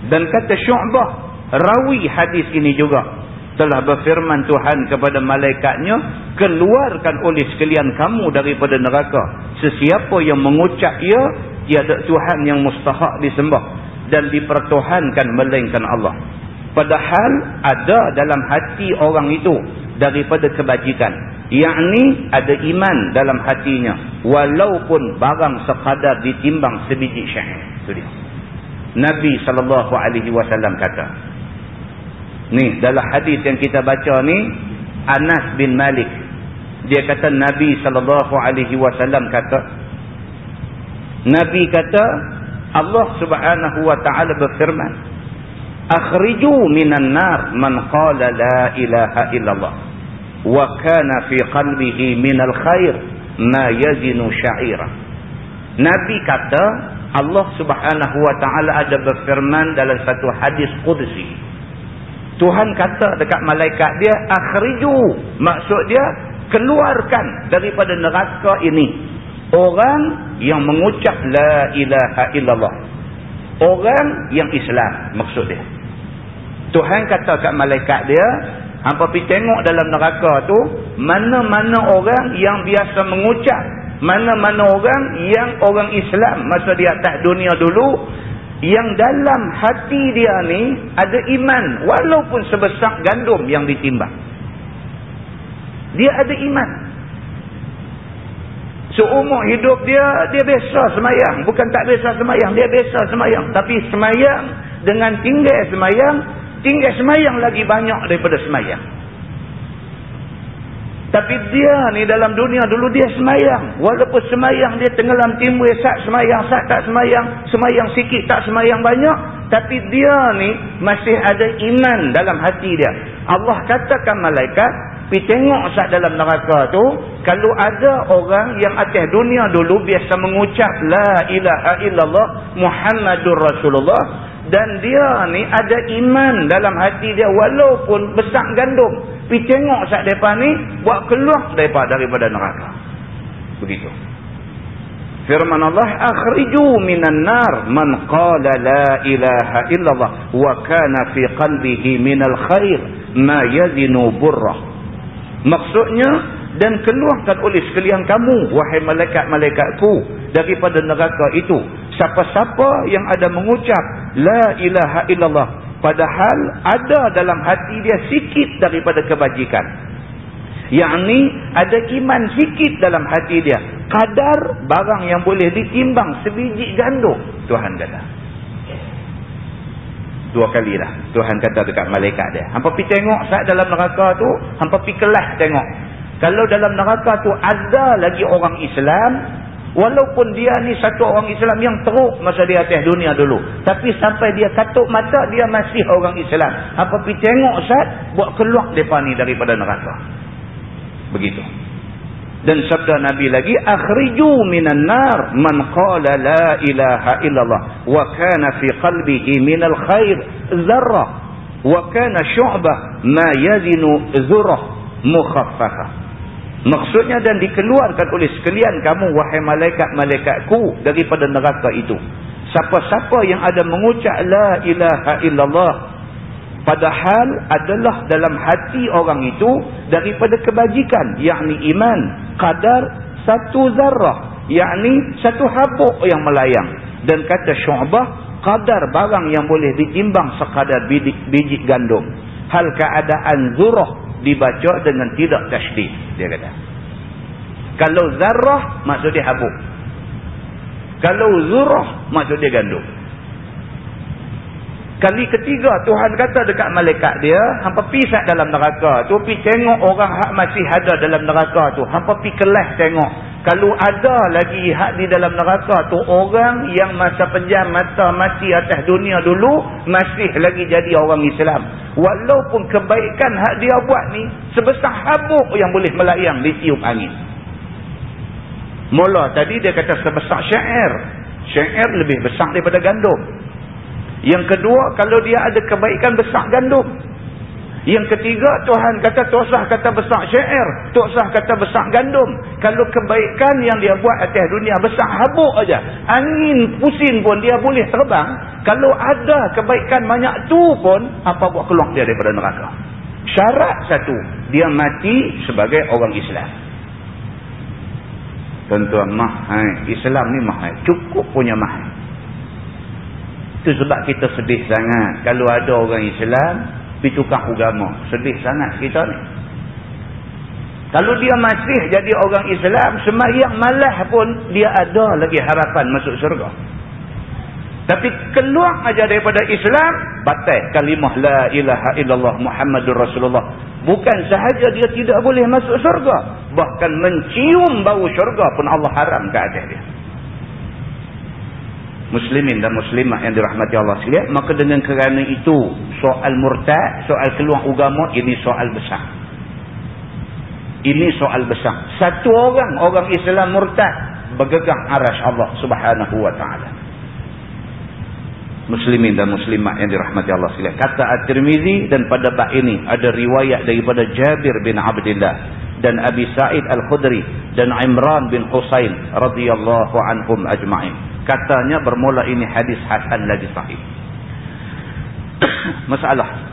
Dan kata Syu'bah, rawi hadis ini juga telah berfirman Tuhan kepada malaikatnya keluarkan oleh sekalian kamu daripada neraka. Sesiapa yang mengucap ia tiada Tuhan yang mustahak disembah dan dipertuhankan melainkan Allah. Padahal ada dalam hati orang itu daripada kebajikan. Yakni ada iman dalam hatinya walaupun barang sekadar ditimbang sebiji syahid Nabi SAW kata Ni dalam hadis yang kita baca ni Anas bin Malik. Dia kata Nabi sallallahu alaihi wasallam kata Nabi kata Allah Subhanahu wa taala berfirman Akhriju minan nar man qala la ilaha illallah wa kana fi qalbihi minal khair ma yazinu sya'ira Nabi kata Allah Subhanahu wa taala ada berfirman dalam satu hadis qudsi Tuhan kata dekat malaikat dia akhriju. Maksud dia keluarkan daripada neraka ini orang yang mengucap la ilaha illallah. Orang yang Islam maksud dia. Tuhan kata kat malaikat dia hampa pergi tengok dalam neraka tu mana-mana orang yang biasa mengucap mana-mana orang yang orang Islam masa di atas dunia dulu yang dalam hati dia ni ada iman walaupun sebesar gandum yang ditimbang dia ada iman Seumur hidup dia, dia biasa semayang. Bukan tak biasa semayang, dia biasa semayang. Tapi semayang dengan tinggal semayang, tinggal semayang lagi banyak daripada semayang. Tapi dia ni dalam dunia dulu dia semayang. Walaupun semayang dia tenggelam timbul sat semayang, sat tak semayang. Semayang sikit tak semayang banyak. Tapi dia ni masih ada iman dalam hati dia. Allah katakan malaikat, pergi tengok sat dalam neraka tu. Kalau ada orang yang atas dunia dulu biasa mengucap La ilaha illallah Muhammadur Rasulullah dan dia ni ada iman dalam hati dia walaupun besar gandum. Pi tengok sat depa ni buat keluar daripada daripada neraka. Begitu. Firman Allah akhriju minan nar man qala la ilaha illallah wa kana fi qalbihi minal khair ma yazinu burrah maksudnya dan keluarkan oleh sekalian kamu wahai malaikat-malaikatku daripada neraka itu siapa-siapa yang ada mengucap la ilaha illallah padahal ada dalam hati dia sikit daripada kebajikan. Yakni ada iman sikit dalam hati dia. Kadar barang yang boleh ditimbang sebiji gandum Tuhan kata. Dua kali lah Tuhan kata dekat malaikat dia. Hampa pergi tengok saat dalam neraka tu hampa pergi kelas tengok. Kalau dalam neraka tu ada lagi orang Islam, walaupun dia ni satu orang Islam yang teruk masa dia atas dunia dulu. Tapi sampai dia katuk mata, dia masih orang Islam. Apa pergi tengok Ustaz, buat keluar mereka ni daripada neraka. Begitu. Dan sabda Nabi lagi, Akhriju minan nar man qala la ilaha illallah wa kana fi qalbihi minal khair zarrah wa kana syu'bah ma yazinu zurah mukhaffafah. Maksudnya dan dikeluarkan oleh sekalian kamu wahai malaikat-malaikatku daripada neraka itu. Siapa-siapa yang ada mengucap la ilaha illallah padahal adalah dalam hati orang itu daripada kebajikan yakni iman kadar satu zarah yakni satu habuk yang melayang dan kata syu'bah kadar barang yang boleh ditimbang sekadar biji, biji gandum hal keadaan zurah dibaca dengan tidak tasydid dia kata. Kalau zarrah maksud dia habuk. Kalau zurrah maksud dia gandum kali ketiga Tuhan kata dekat malaikat dia hampa pisat dalam neraka tu pi tengok orang hak masih ada dalam neraka tu hampa pi kelas tengok kalau ada lagi hak di dalam neraka tu orang yang masa pejam mata mati atas dunia dulu masih lagi jadi orang Islam. Walaupun kebaikan hak dia buat ni sebesar habuk yang boleh melayang di tiup angin. Mula tadi dia kata sebesar syair. Syair lebih besar daripada gandum. Yang kedua kalau dia ada kebaikan besar gandum. Yang ketiga, Tuhan kata tak usah kata besar syair. Tak usah kata besar gandum. Kalau kebaikan yang dia buat atas dunia besar habuk aja. Angin pusing pun dia boleh terbang. Kalau ada kebaikan banyak tu pun, apa buat keluar dia daripada neraka. Syarat satu, dia mati sebagai orang Islam. Tuan-tuan, mahal. Islam ni mahal. Cukup punya mahal. Itu sebab kita sedih sangat. Kalau ada orang Islam, pergi tukar agama. Sedih sangat kita ni. Kalau dia masih jadi orang Islam, semayang malah pun dia ada lagi harapan masuk surga. Tapi keluar aja daripada Islam, batal kalimah la ilaha illallah Muhammadur Rasulullah. Bukan sahaja dia tidak boleh masuk surga, bahkan mencium bau surga pun Allah haram ke atas dia muslimin dan muslimah yang dirahmati Allah. Sekalian maka dengan kerana itu soal murtad soal keluar agama ini soal besar. Ini soal besar. Satu orang orang Islam murtad bergegang arash Allah subhanahu wa ta'ala. Muslimin dan muslimah yang dirahmati Allah. Sekalian kata At-Tirmizi dan pada bab ini ada riwayat daripada Jabir bin Abdullah dan Abi Sa'id Al-Khudri dan Imran bin Husain radhiyallahu anhum ajma'in katanya bermula ini hadis hasan lagi sahih. (coughs) Masalah.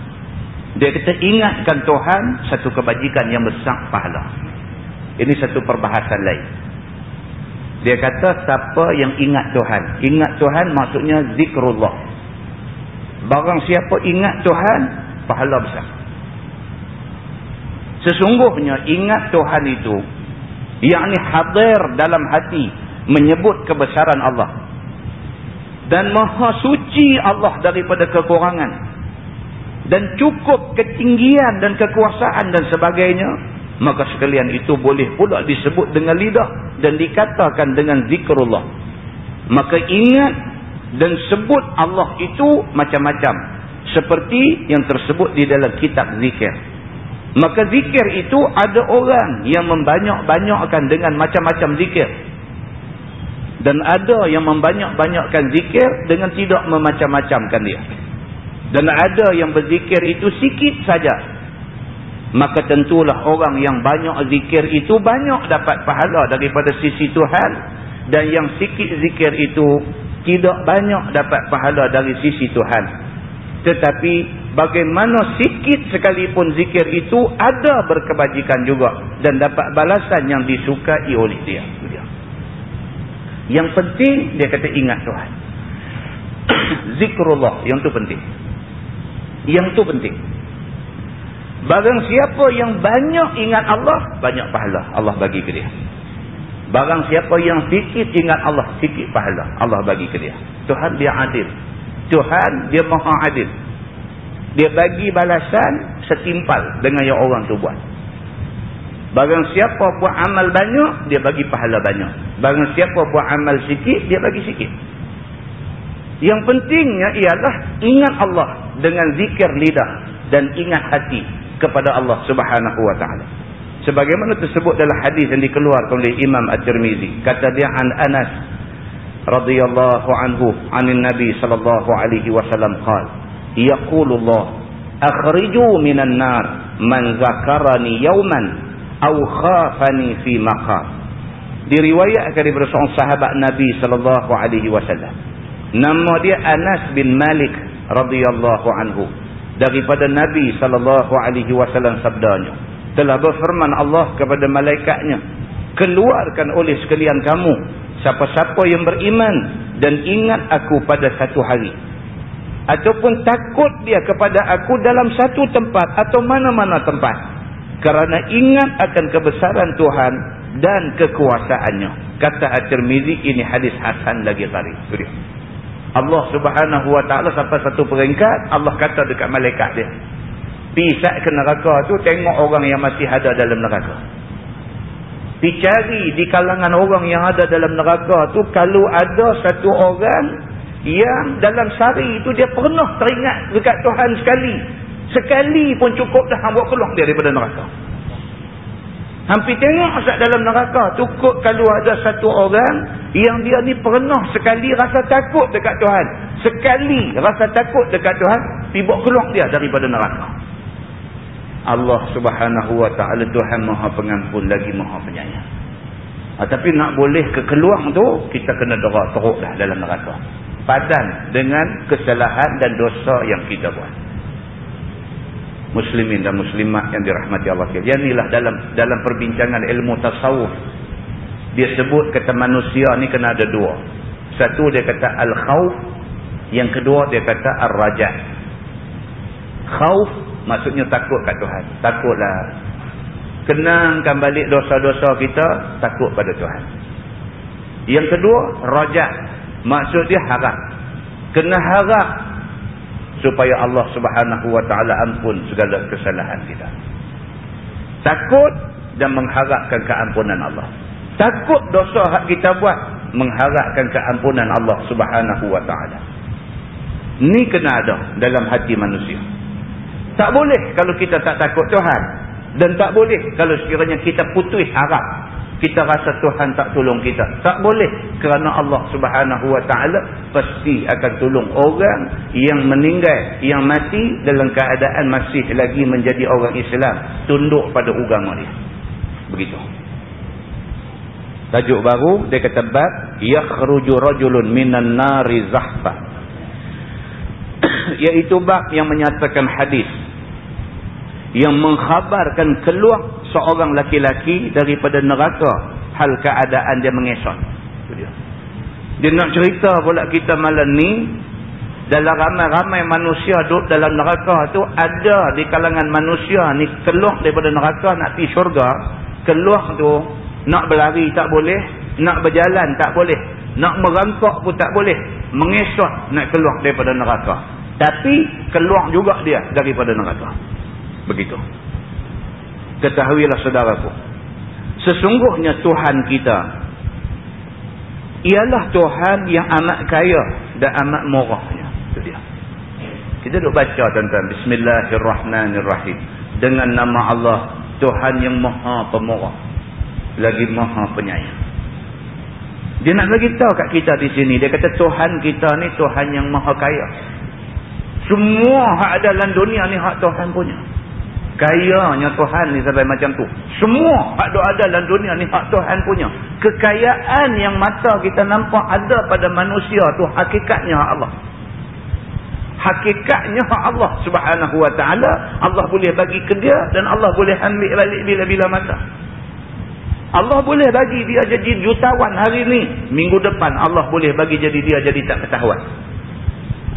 Dia kata ingatkan Tuhan satu kebajikan yang besar pahala. Ini satu perbahasan lain. Dia kata siapa yang ingat Tuhan? Ingat Tuhan maksudnya zikrullah. Barang siapa ingat Tuhan pahala besar. Sesungguhnya ingat Tuhan itu Yang ni hadir dalam hati menyebut kebesaran Allah. Dan maha suci Allah daripada kekurangan. Dan cukup ketinggian dan kekuasaan dan sebagainya. Maka sekalian itu boleh pula disebut dengan lidah dan dikatakan dengan zikrullah. Maka ingat dan sebut Allah itu macam-macam. Seperti yang tersebut di dalam kitab zikir. Maka zikir itu ada orang yang membanyak-banyakkan dengan macam-macam zikir. Dan ada yang membanyak-banyakkan zikir dengan tidak memacam-macamkan dia. Dan ada yang berzikir itu sikit saja. Maka tentulah orang yang banyak zikir itu banyak dapat pahala daripada sisi Tuhan. Dan yang sikit zikir itu tidak banyak dapat pahala dari sisi Tuhan. Tetapi bagaimana sikit sekalipun zikir itu ada berkebajikan juga. Dan dapat balasan yang disukai oleh dia. Yang penting dia kata ingat Tuhan. (coughs) Zikrullah yang tu penting. Yang tu penting. Barang siapa yang banyak ingat Allah, banyak pahala Allah bagi ke dia. Barang siapa yang sikit ingat Allah, sikit pahala Allah bagi ke dia. Tuhan dia adil. Tuhan dia maha adil. Dia bagi balasan setimpal dengan yang orang tu buat. Barang siapa buat amal banyak, dia bagi pahala banyak. Barang siapa buat amal sikit, dia bagi sikit. Yang pentingnya ialah ingat Allah dengan zikir lidah dan ingat hati kepada Allah subhanahu wa ta'ala. Sebagaimana tersebut dalam hadis yang dikeluarkan oleh Imam At-Tirmizi. Kata dia an Anas radhiyallahu anhu anin Nabi sallallahu alaihi wasallam qal yaqulullah akhriju minan nar man zakarani yawman au khafani fi maqam. Diriwayatkan daripada seorang sahabat Nabi sallallahu alaihi wasallam. Nama dia Anas bin Malik radhiyallahu anhu. Daripada Nabi sallallahu alaihi wasallam sabdanya. Telah berfirman Allah kepada malaikatnya keluarkan oleh sekalian kamu siapa-siapa yang beriman dan ingat aku pada satu hari. Ataupun takut dia kepada aku dalam satu tempat atau mana-mana tempat kerana ingat akan kebesaran Tuhan dan kekuasaannya. Kata At-Tirmizi ini hadis hasan lagi tadi. Allah Subhanahu wa taala sampai satu peringkat Allah kata dekat malaikat dia. Pisat ke neraka tu tengok orang yang masih ada dalam neraka. Dicari di kalangan orang yang ada dalam neraka tu kalau ada satu orang yang dalam sehari itu dia pernah teringat dekat Tuhan sekali Sekali pun cukup dah buat keluar daripada neraka. Hampir tengok asal dalam neraka. Cukup kalau ada satu orang yang dia ni pernah sekali rasa takut dekat Tuhan. Sekali rasa takut dekat Tuhan. Tiba keluar dia daripada neraka. Allah subhanahu wa ta'ala Tuhan maha pengampun lagi maha penyayang. Ha, tapi nak boleh kekeluar tu, kita kena derah teruk dah dalam neraka. Padan dengan kesalahan dan dosa yang kita buat muslimin dan muslimat yang dirahmati Allah sekalian. Inilah dalam dalam perbincangan ilmu tasawuf. Dia sebut kata manusia ni kena ada dua. Satu dia kata al-khawf, yang kedua dia kata ar-raja. Khawf maksudnya takut kat Tuhan. Takutlah. Kenangkan balik dosa-dosa kita, takut pada Tuhan. Yang kedua, raja. Maksud dia harap. Kena harap supaya Allah subhanahu wa ta'ala ampun segala kesalahan kita. Takut dan mengharapkan keampunan Allah. Takut dosa hak kita buat, mengharapkan keampunan Allah subhanahu wa ta'ala. Ni kena ada dalam hati manusia. Tak boleh kalau kita tak takut Tuhan. Dan tak boleh kalau sekiranya kita putus harap kita rasa Tuhan tak tolong kita. Tak boleh. Kerana Allah subhanahu wa ta'ala pasti akan tolong orang yang meninggal, yang mati dalam keadaan masih lagi menjadi orang Islam. Tunduk pada agama dia. Begitu. Tajuk baru, dia kata bab, yakhruju rajulun minan nari zahfa. (coughs) Iaitu bab yang menyatakan hadis yang mengkhabarkan keluar seorang laki-laki daripada neraka hal keadaan dia mengesot dia. dia nak cerita pula kita malam ni dalam ramai-ramai manusia duduk dalam neraka tu ada di kalangan manusia ni keluar daripada neraka nak pergi syurga keluar tu Nak berlari tak boleh. Nak berjalan tak boleh. Nak merangkak pun tak boleh. Mengesot nak keluar daripada neraka. Tapi keluar juga dia daripada neraka. Begitu. Ketahuilah saudaraku. Sesungguhnya Tuhan kita. Ialah Tuhan yang amat kaya dan amat murahnya. Itu dia. Kita duk baca tuan-tuan. Bismillahirrahmanirrahim. Dengan nama Allah. Tuhan yang maha pemurah. Lagi maha penyayang. Dia nak bagi tahu kat kita di sini. Dia kata Tuhan kita ni Tuhan yang maha kaya. Semua hak dalam dunia ni hak Tuhan punya. Kayanya Tuhan ni sampai macam tu. Semua hak ada dalam dunia ni hak Tuhan punya. Kekayaan yang mata kita nampak ada pada manusia tu hakikatnya hak Allah. Hakikatnya hak Allah subhanahu wa ta'ala. Allah boleh bagi ke dia dan Allah boleh ambil balik bila-bila masa. Allah boleh bagi dia jadi jutawan hari ni. Minggu depan Allah boleh bagi jadi dia jadi tak ketahuan.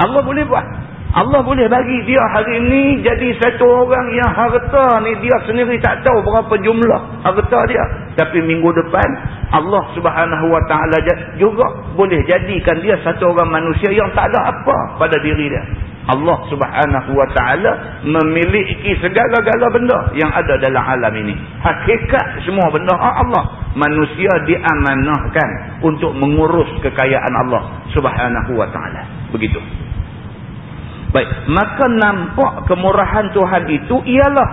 Allah boleh buat. Allah boleh bagi dia hari ni jadi satu orang yang harta ni dia sendiri tak tahu berapa jumlah harta dia. Tapi minggu depan Allah subhanahu wa ta'ala juga boleh jadikan dia satu orang manusia yang tak ada apa pada diri dia. Allah subhanahu wa ta'ala memiliki segala-gala benda yang ada dalam alam ini. Hakikat semua benda Allah. Manusia diamanahkan untuk mengurus kekayaan Allah subhanahu wa ta'ala. Begitu. Baik. Maka nampak kemurahan Tuhan itu ialah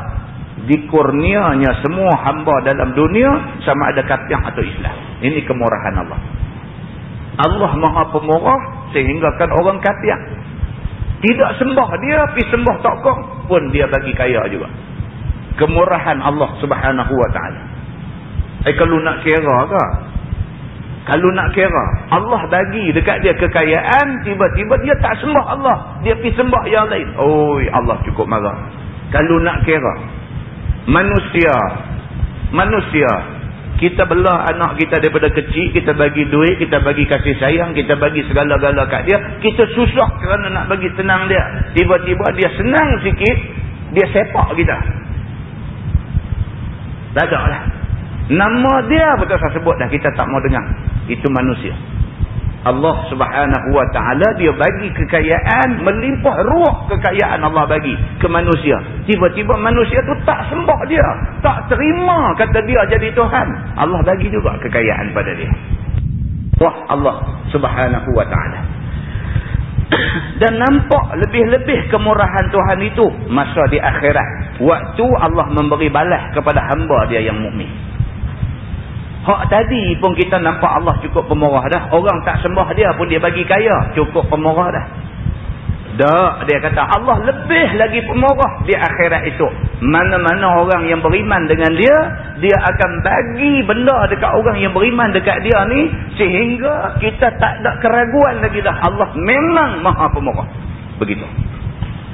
dikurnianya semua hamba dalam dunia sama ada kapiang atau Islam. Ini kemurahan Allah. Allah maha pemurah sehingga kan orang kapiang. Tidak sembah dia, pergi sembah tokoh pun dia bagi kaya juga. Kemurahan Allah subhanahu wa ta'ala. Eh kalau nak kira ke? Kalau nak kira, Allah bagi dekat dia kekayaan, tiba-tiba dia tak sembah Allah. Dia pergi sembah yang lain. Oh, Allah cukup marah. Kalau nak kira, manusia, manusia kita belah anak kita daripada kecil, kita bagi duit, kita bagi kasih sayang, kita bagi segala-gala kat dia. Kita susah kerana nak bagi senang dia. Tiba-tiba dia senang sikit, dia sepak kita. Tak ada lah. Nama dia betul saya sebut dah, kita tak mau dengar. Itu manusia. Allah subhanahu wa ta'ala dia bagi kekayaan melimpah ruh kekayaan Allah bagi ke manusia. Tiba-tiba manusia tu tak sembah dia tak terima kata dia jadi Tuhan. Allah bagi juga kekayaan pada dia. Wah Allah subhanahu wa ta'ala. (coughs) Dan nampak lebih-lebih kemurahan Tuhan itu masa di akhirat. Waktu Allah memberi balas kepada hamba dia yang mukmin Hak tadi pun kita nampak Allah cukup pemurah dah. Orang tak sembah dia pun dia bagi kaya. Cukup pemurah dah. Tak. Dia kata Allah lebih lagi pemurah di akhirat itu. Mana-mana orang yang beriman dengan dia. Dia akan bagi benda dekat orang yang beriman dekat dia ni. Sehingga kita tak ada keraguan lagi dah. Allah memang maha pemurah. Begitu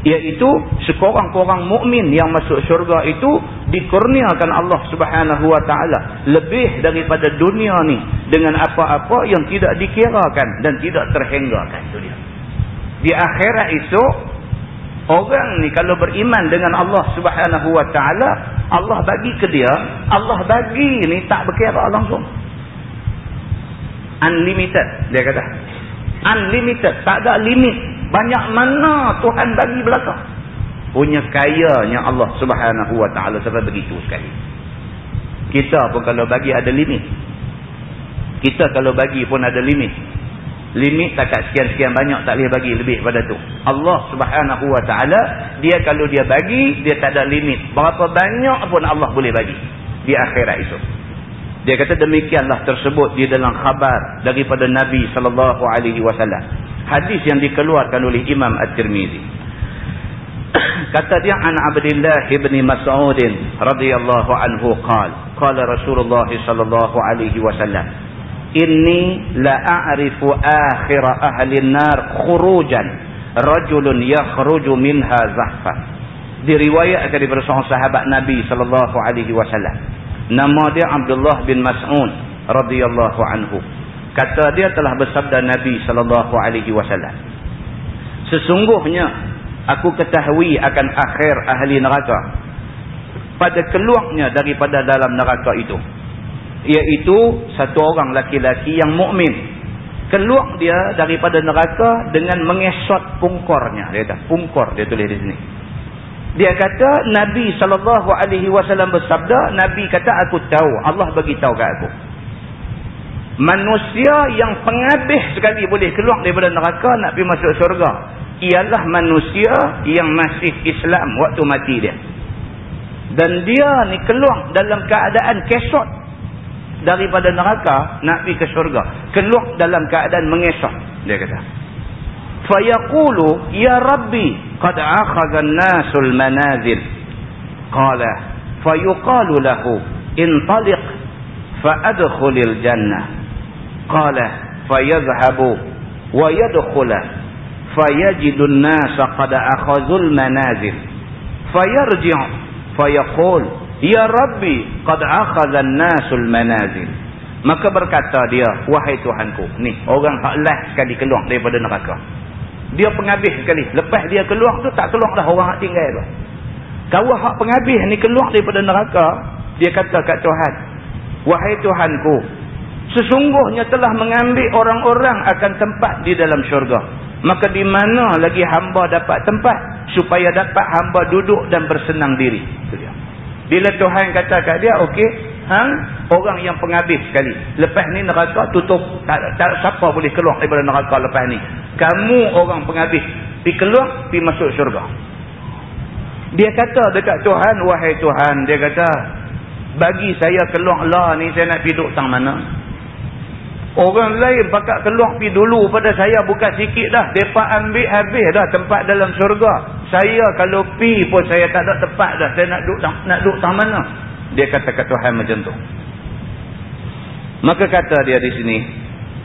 iaitu sekurang-kurang mukmin yang masuk syurga itu dikurniakan Allah Subhanahu wa taala lebih daripada dunia ni dengan apa-apa yang tidak dikirakan dan tidak terhinggakan itu dia di akhirat itu orang ni kalau beriman dengan Allah Subhanahu wa taala Allah bagi ke dia Allah bagi ni tak berkira langsung. Unlimited dia kata. Unlimited tak ada limit banyak mana Tuhan bagi belakang. Punya kayanya Allah subhanahu wa ta'ala sampai begitu sekali. Kita pun kalau bagi ada limit. Kita kalau bagi pun ada limit. Limit takat sekian-sekian banyak tak boleh bagi lebih pada tu. Allah subhanahu wa ta'ala dia kalau dia bagi dia tak ada limit. Berapa banyak pun Allah boleh bagi. Di akhirat itu. Dia kata demikianlah tersebut di dalam khabar daripada Nabi sallallahu alaihi wasallam. Hadis yang dikeluarkan oleh Imam At-Tirmizi. (coughs) Kata dia an Abdullah bin Mas'ud radhiyallahu anhu qala qala Rasulullah sallallahu alaihi wasallam inni la a'rifu akhir ahli an-nar khurujan rajulun yakhruju minha zahfa diriwayatkan daripada seorang sahabat Nabi sallallahu alaihi wasallam nama dia Abdullah bin Mas'ud radhiyallahu anhu. Kata dia telah bersabda Nabi sallallahu alaihi wasallam sesungguhnya aku ketahui akan akhir ahli neraka pada keluarnya daripada dalam neraka itu iaitu satu orang laki-laki yang mukmin. Keluar dia daripada neraka dengan mengesot pungkornya. Dia kata pungkor dia tulis di sini dia kata Nabi SAW bersabda Nabi kata aku tahu. Allah bagi tahu kat aku. Manusia yang penghabis sekali boleh keluar daripada neraka nak pergi masuk syurga ialah manusia yang masih Islam waktu mati dia. Dan dia ni keluar dalam keadaan kesot daripada neraka nak pergi ke syurga. Keluar dalam keadaan mengesot dia kata fayaqulu ya rabbi qad akhadha an-nasul manazil qala fayuqalu lahu intaliq fa adkhulil jannah qala fayadhhabu wa yadkhula fayajidun nasa qad akhadhul manazil fayarji' fayaqul ya rabbi qad akhadha an-nasul manazil maka berkata dia wahai tuhanku ni orang hak last sekali keluar daripada neraka dia penghabis sekali. Lepas dia keluar tu tak keluar dah orang hak tinggal tu. Kalau hak penghabis ni keluar daripada neraka dia kata kat Tuhan wahai tuhanku sesungguhnya telah mengambil orang-orang akan tempat di dalam syurga. Maka di mana lagi hamba dapat tempat supaya dapat hamba duduk dan bersenang diri? Bila Tuhan kata kat dia okey hang orang yang penghabis sekali lepas ni neraka tutup tak, tak siapa boleh keluar daripada neraka lepas ni kamu orang penghabis pergi keluar pergi masuk syurga dia kata dekat Tuhan wahai Tuhan dia kata bagi saya keluar lah ni saya nak duduk tang mana Orang lain pakat keluar pi dulu pada saya bukan sikit dah. Mereka ambil habis dah tempat dalam syurga. Saya kalau pi pun saya tak ada tempat dah. Saya nak duduk nak duduk tang mana? Dia kata kat Tuhan macam tu. Maka kata dia di sini.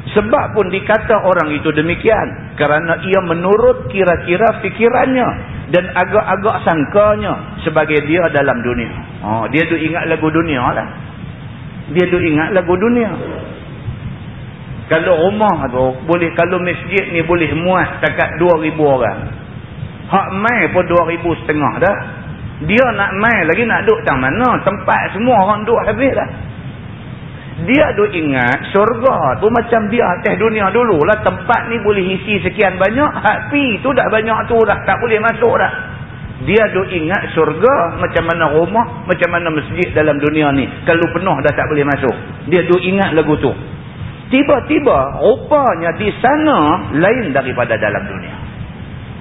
Sebab pun dikata orang itu demikian. Kerana ia menurut kira-kira fikirannya. Dan agak-agak sangkanya sebagai dia dalam dunia. Oh, dia tu ingat lagu dunia lah. Dia tu ingat lagu dunia. Kalau rumah tu, boleh kalau masjid ni boleh muat takat 2,000 orang. Hak mai pun 2,000 setengah dah. Dia nak mai lagi nak duduk tang mana? Tempat semua orang duduk habis dah. Dia duduk ingat syurga tu macam dia atas dunia dulu lah. Tempat ni boleh isi sekian banyak. Hak pi tu dah banyak tu dah. Tak boleh masuk dah. Dia duduk ingat syurga macam mana rumah, macam mana masjid dalam dunia ni. Kalau penuh dah tak boleh masuk. Dia duduk ingat lagu tu. Tiba-tiba rupanya di sana lain daripada dalam dunia.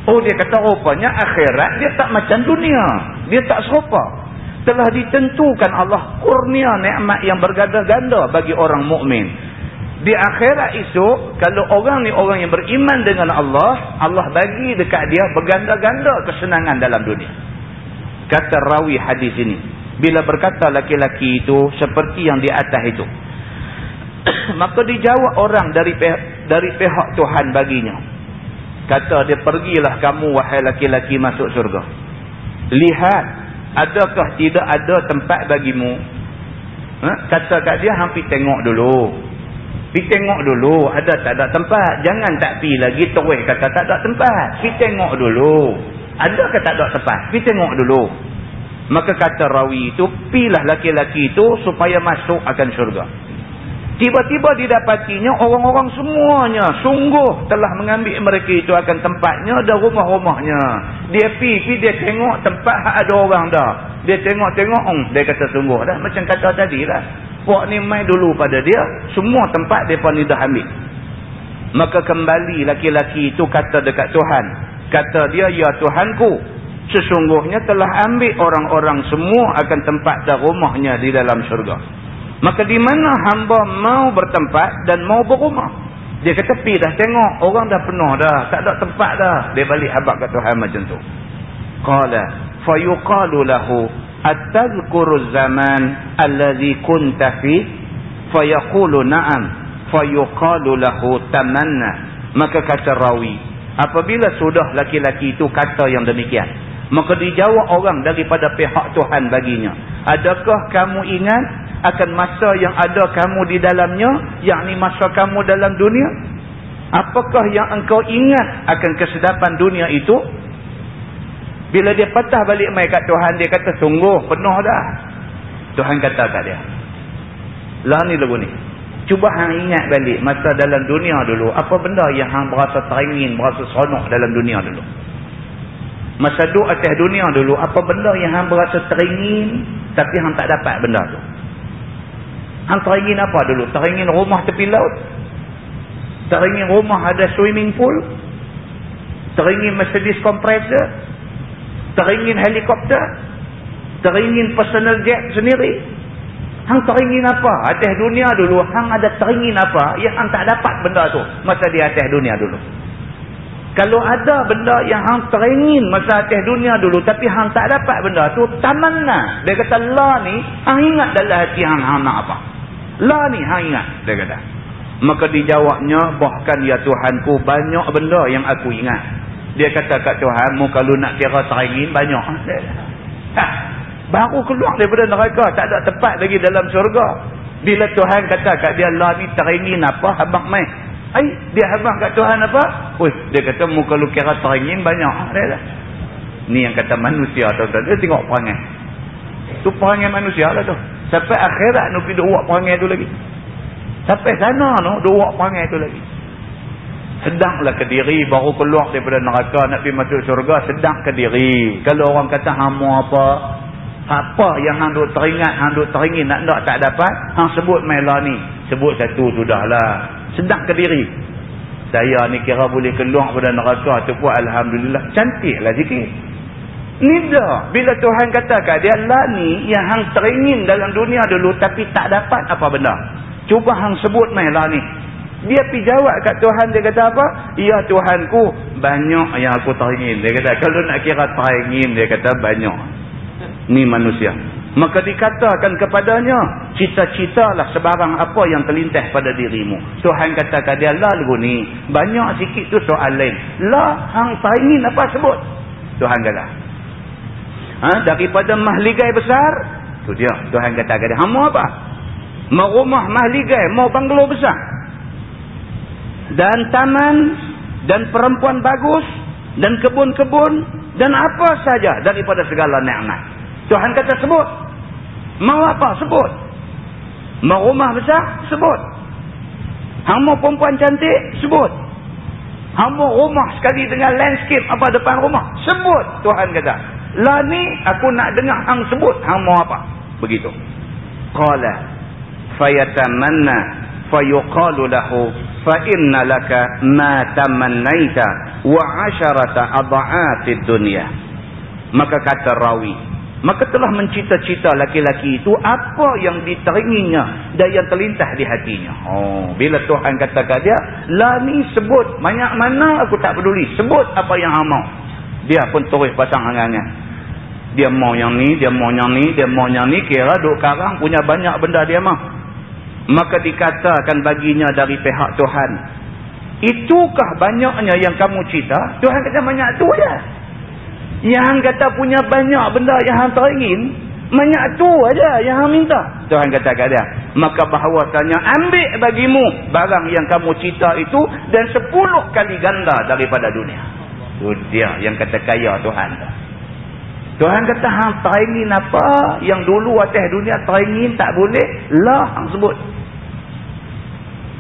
Oh dia kata rupanya akhirat dia tak macam dunia. Dia tak serupa. Telah ditentukan Allah kurnia nikmat yang berganda-ganda bagi orang mukmin. Di akhirat esok kalau orang ni orang yang beriman dengan Allah, Allah bagi dekat dia berganda-ganda kesenangan dalam dunia. Kata rawi hadis ini. Bila berkata laki-laki itu seperti yang di atas itu. (coughs) maka dijawab orang dari pihak, dari pihak Tuhan baginya kata dia pergilah kamu wahai laki-laki masuk surga lihat adakah tidak ada tempat bagimu? Ha? kata kat dia hampir tengok dulu. Pergi tengok dulu ada tak ada tempat? Jangan tak pergi lagi terus kata tak ada tempat. Pergi tengok dulu. Ada ke tak ada tempat? Pergi tengok dulu. Maka kata rawi itu pilah laki-laki itu supaya masuk akan syurga Tiba-tiba didapatinya orang-orang semuanya sungguh telah mengambil mereka itu akan tempatnya dan rumah-rumahnya. Dia pergi, dia tengok tempat ada orang dah. Dia tengok-tengok, um, dia kata sungguh dah. Macam kata tadi lah. Puak ni main dulu pada dia, semua tempat dia ni dah ambil. Maka kembali laki-laki itu kata dekat Tuhan. Kata dia, ya Tuhanku, sesungguhnya telah ambil orang-orang semua akan tempat dan rumahnya di dalam syurga. Maka di mana hamba mau bertempat dan mau berumah. Dia kata pergi dah tengok. Orang dah penuh dah. Tak ada tempat dah. Dia balik habak ke Tuhan macam tu. Qala fayuqalu lahu at-tadhkuru zaman alladhi kunta fi fayaqulu na'am fayuqalu lahu tamanna maka kata rawi apabila sudah laki-laki itu kata yang demikian maka dijawab orang daripada pihak Tuhan baginya adakah kamu ingat akan masa yang ada kamu di dalamnya yakni masa kamu dalam dunia apakah yang engkau ingat akan kesedapan dunia itu bila dia patah balik mai kat Tuhan dia kata sungguh penuh dah Tuhan kata kat dia Lah ni lagu ni. Cuba hang ingat balik masa dalam dunia dulu. Apa benda yang hang berasa teringin, berasa seronok dalam dunia dulu. Masa duduk atas dunia dulu. Apa benda yang hang berasa teringin. Tapi hang tak dapat benda tu. Hang teringin apa dulu? Teringin rumah tepi laut? Teringin rumah ada swimming pool? Teringin Mercedes compressor? Teringin helikopter? Teringin personal jet sendiri? Hang teringin apa? Atas dunia dulu, hang ada teringin apa? Yang hang tak dapat benda tu masa di atas dunia dulu. Kalau ada benda yang hang teringin masa atas dunia dulu, tapi hang tak dapat benda tu, tamanna. Dia kata, la ni, hang ingat dalam hati hang, hang nak apa? La ni, hang ingat. Dia kata. Maka dijawabnya, bahkan ya Tuhanku, banyak benda yang aku ingat. Dia kata kat Tuhan, mu kalau nak kira teringin, banyak. (laughs) Ha, Baru keluar daripada neraka. Tak ada tempat lagi dalam syurga. Bila Tuhan kata kat dia, Allah ni teringin apa? Habang main. Ay, dia habang kat Tuhan apa? Uy, dia kata, muka lu kira teringin banyak. Dia lah. Ni yang kata manusia. Tuan-tuan. Dia tengok perangai. Tu perangai manusia lah tu. Sampai akhirat nu pergi buat perangai tu lagi. Sampai sana nu duk perangai tu lagi. Sedanglah ke diri baru keluar daripada neraka nak pergi masuk syurga. Sedang ke diri. Kalau orang kata hamu apa, apa yang hang duk teringat, hang duk teringin nak nak tak dapat, hang sebut mailah ni. Sebut satu sudahlah. Sedap ke diri. Saya ni kira boleh keluar pada neraka tu pun Alhamdulillah. Cantiklah sikit. Ni dah. Bila Tuhan kata kat dia, lah ni yang hang teringin dalam dunia dulu tapi tak dapat apa benda. Cuba hang sebut mailah ni. Dia pergi jawab kat Tuhan, dia kata apa? Ya Tuhanku, banyak yang aku teringin. Dia kata, kalau nak kira teringin, dia kata banyak ni manusia maka dikatakan kepadanya cita-citalah sebarang apa yang terlintas pada dirimu. Tuhan katakan dia lah lagu ni banyak sikit tu soal lain. Lah hang ingin apa sebut? Tuhan kata. Ha? daripada mahligai besar? Tu dia. Tuhan katakan dia hang mau apa? Mau rumah mahligai mau banglo besar. Dan taman dan perempuan bagus dan kebun-kebun dan apa saja daripada segala nikmat. Tuhan kata sebut. Mau apa? Sebut. Mau rumah besar? Sebut. Mau perempuan cantik? Sebut. Mau rumah sekali dengan landscape apa depan rumah? Sebut. Tuhan kata. Lah ni aku nak dengar hang sebut. Hang mau apa? Begitu. Qala fayatamanna fayuqalu lahu fa inna laka ma tamannaita wa asharata adha'atid dunya. Maka kata rawi Maka telah mencita-cita laki-laki itu apa yang diteringinnya dan yang terlintas di hatinya. Oh, bila Tuhan kata kat dia, lah ni sebut, banyak mana aku tak peduli. Sebut apa yang hang mau. Dia pun terus pasang angan-angan. Dia mau yang ni, dia mau yang ni, dia mau yang ni. Kira duk karang punya banyak benda dia mau. Maka dikatakan baginya dari pihak Tuhan. Itukah banyaknya yang kamu cita? Tuhan kata banyak tu je. Yang kata punya banyak benda yang hang teringin, banyak tu aja yang hang minta. Tuhan kata kat dia, maka bahawasanya ambil bagimu barang yang kamu cita itu dan sepuluh kali ganda daripada dunia. Itu dia yang kata kaya Tuhan. Tuhan kata hang teringin apa yang dulu atas dunia teringin tak boleh, lah hang sebut.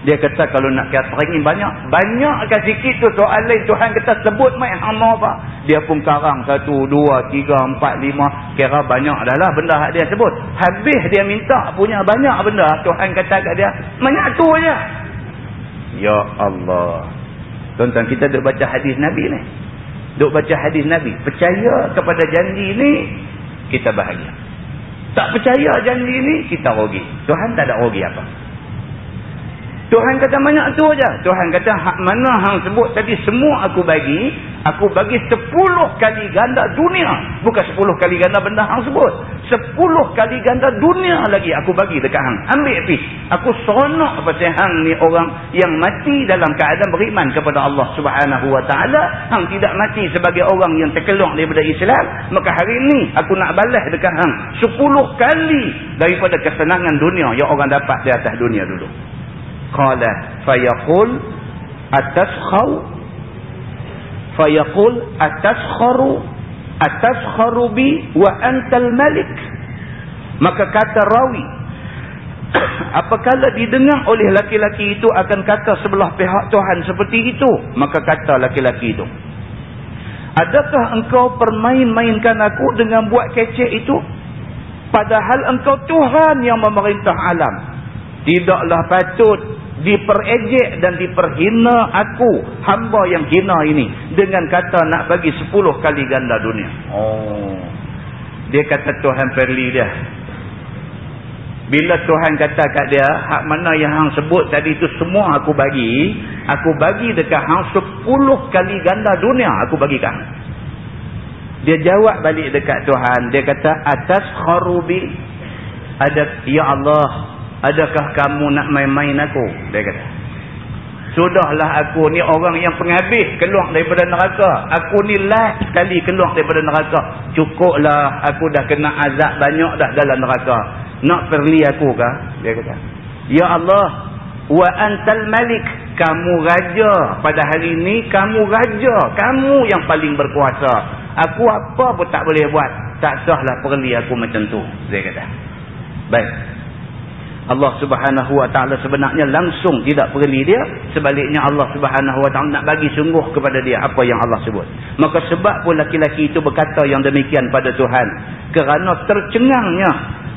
Dia kata kalau nak kata teringin banyak. Banyakkan sikit tu soal lain. Tuhan kata sebut main hama apa. Dia pun karang. Satu, dua, tiga, empat, lima. Kira banyak dah lah benda dia sebut. Habis dia minta punya banyak benda. Tuhan kata kat dia. Banyak tu aja. Ya Allah. Tuan-tuan kita duk baca hadis Nabi ni. Duk baca hadis Nabi. Percaya kepada janji ni. Kita bahagia. Tak percaya janji ni. Kita rugi. Tuhan tak ada rugi apa. Tuhan kata banyak tu aja. Tuhan kata hak mana hang sebut tadi semua aku bagi, aku bagi sepuluh kali ganda dunia. Bukan sepuluh kali ganda benda hang sebut. Sepuluh kali ganda dunia lagi aku bagi dekat hang. Ambil pi. Aku seronok pasal hang ni orang yang mati dalam keadaan beriman kepada Allah Subhanahu wa taala, hang tidak mati sebagai orang yang terkeluar daripada Islam, maka hari ini aku nak balas dekat hang sepuluh kali daripada kesenangan dunia yang orang dapat di atas dunia dulu qala fayaqul ataskhau? Fayaqul ataskharu ataskharu bi wa antal malik. Maka kata rawi (clears throat) apakala didengar oleh laki-laki itu akan kata sebelah pihak Tuhan seperti itu? Maka kata laki-laki itu adakah engkau permain-mainkan aku dengan buat kecek itu? Padahal engkau Tuhan yang memerintah alam. Tidaklah patut diperejek dan diperhina aku hamba yang hina ini dengan kata nak bagi sepuluh kali ganda dunia. Oh. Dia kata Tuhan perli dia. Bila Tuhan kata kat dia, hak mana yang hang sebut tadi tu semua aku bagi, aku bagi dekat hang sepuluh kali ganda dunia aku bagi kat Dia jawab balik dekat Tuhan, dia kata, atas kharubi, ada, Ya Allah, adakah kamu nak main-main aku? Dia kata. Sudahlah aku ni orang yang penghabis keluar daripada neraka. Aku ni last sekali keluar daripada neraka. Cukuplah aku dah kena azab banyak dah dalam neraka. Nak perli aku kah? Dia kata. Ya Allah. Wa antal malik. Kamu raja. Pada hari ini kamu raja. Kamu yang paling berkuasa. Aku apa pun tak boleh buat. Tak sahlah perli aku macam tu. Dia kata. Baik. Allah subhanahu wa ta'ala sebenarnya langsung tidak perli dia. Sebaliknya Allah subhanahu wa ta'ala nak bagi sungguh kepada dia apa yang Allah sebut. Maka sebab pun laki-laki itu berkata yang demikian pada Tuhan. Kerana tercengangnya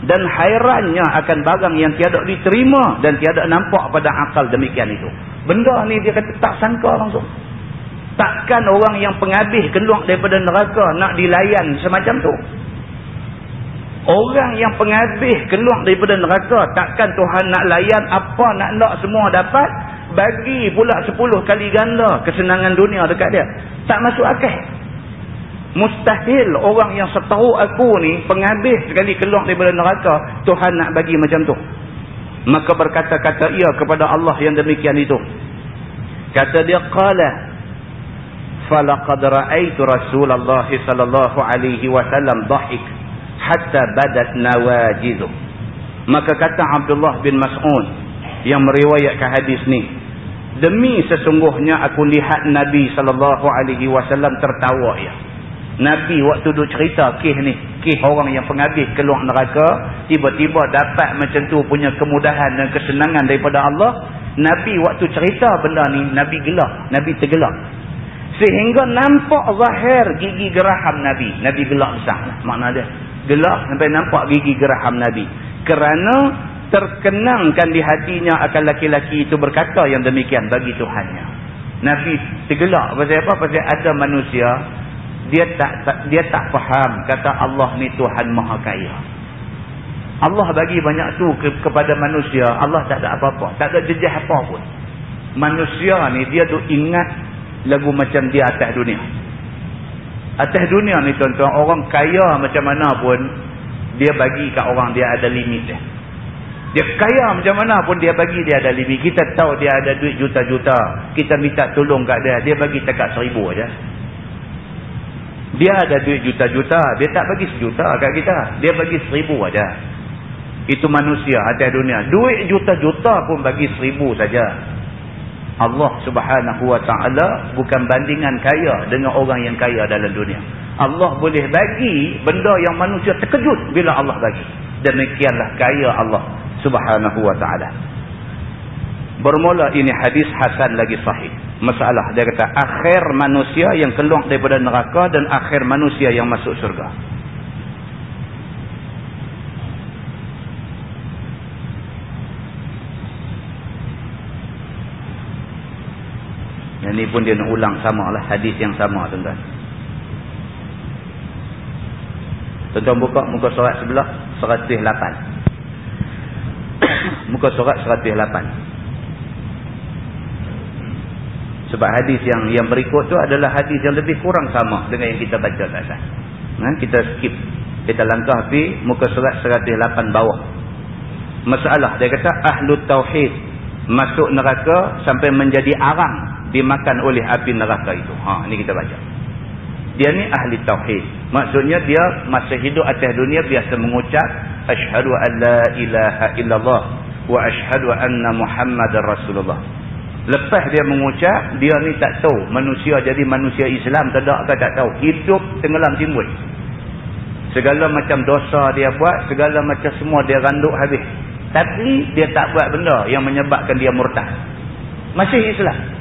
dan hairannya akan barang yang tiada diterima dan tiada nampak pada akal demikian itu. Benda ni dia kata tak sangka langsung. Takkan orang yang penghabis keluar daripada neraka nak dilayan semacam tu. Orang yang penghabis keluar daripada neraka takkan Tuhan nak layan apa nak nak semua dapat bagi pula 10 kali ganda kesenangan dunia dekat dia. Tak masuk akal. Mustahil orang yang setahu aku ni penghabis sekali keluar daripada neraka Tuhan nak bagi macam tu. Maka berkata-kata ia kepada Allah yang demikian itu. Kata dia qala falaqad ra'aitu Rasulullah sallallahu alaihi wasallam dhahik hatta badat nawajizu. Maka kata Abdullah bin Mas'ud yang meriwayatkan hadis ni demi sesungguhnya aku lihat Nabi sallallahu alaihi wasallam tertawa ya. Nabi waktu duk cerita kih ni, kih orang yang penghabis keluar neraka, tiba-tiba dapat macam tu punya kemudahan dan kesenangan daripada Allah. Nabi waktu cerita benda ni, Nabi gelap, Nabi tergelap. Sehingga nampak zahir gigi geraham Nabi. Nabi gelap besar. Makna dia. Gelap sampai nampak gigi geraham Nabi. Kerana terkenangkan di hatinya akan laki-laki itu berkata yang demikian bagi Tuhannya. Nabi tergelak. Pasal apa? Pasal ada manusia dia tak, tak dia tak faham kata Allah ni Tuhan Maha Kaya. Allah bagi banyak tu ke, kepada manusia, Allah tak ada apa-apa, tak ada jejak apa pun. Manusia ni dia tu ingat lagu macam dia atas dunia. Atas dunia ni tuan-tuan, orang kaya macam mana pun dia bagi kat orang dia ada limit dia. Dia kaya macam mana pun dia bagi dia ada limit. Kita tahu dia ada duit juta-juta. Kita minta tolong kat dia, dia bagi takat seribu aja. Dia ada duit juta-juta. Dia tak bagi sejuta kat kita. Dia bagi seribu aja. Itu manusia atas dunia. Duit juta-juta pun bagi seribu saja. Allah subhanahu wa ta'ala bukan bandingan kaya dengan orang yang kaya dalam dunia. Allah boleh bagi benda yang manusia terkejut bila Allah bagi. Demikianlah kaya Allah subhanahu wa ta'ala. Bermula ini hadis Hasan lagi sahih. Masalah dia kata akhir manusia yang keluar daripada neraka dan akhir manusia yang masuk surga. Yang ni pun dia nak ulang sama lah hadis yang sama tuan-tuan. Tuan-tuan buka muka surat sebelah 108. (coughs) muka surat 108. Sebab hadis yang yang berikut tu adalah hadis yang lebih kurang sama dengan yang kita baca tadi. Nah, kita skip. Kita langkah pi muka surat 108 bawah. Masalah dia kata ahlu tauhid masuk neraka sampai menjadi arang dimakan oleh api neraka itu. Ha ini kita baca. Dia ni ahli tauhid. Maksudnya dia masa hidup atas dunia biasa mengucap asyhadu an la ilaha illallah wa asyhadu anna muhammadar rasulullah. Lepas dia mengucap, dia ni tak tahu manusia jadi manusia Islam tak ada ke tak tahu. Hidup tenggelam timbul. Segala macam dosa dia buat, segala macam semua dia randuk habis. Tapi dia tak buat benda yang menyebabkan dia murtad. Masih Islam.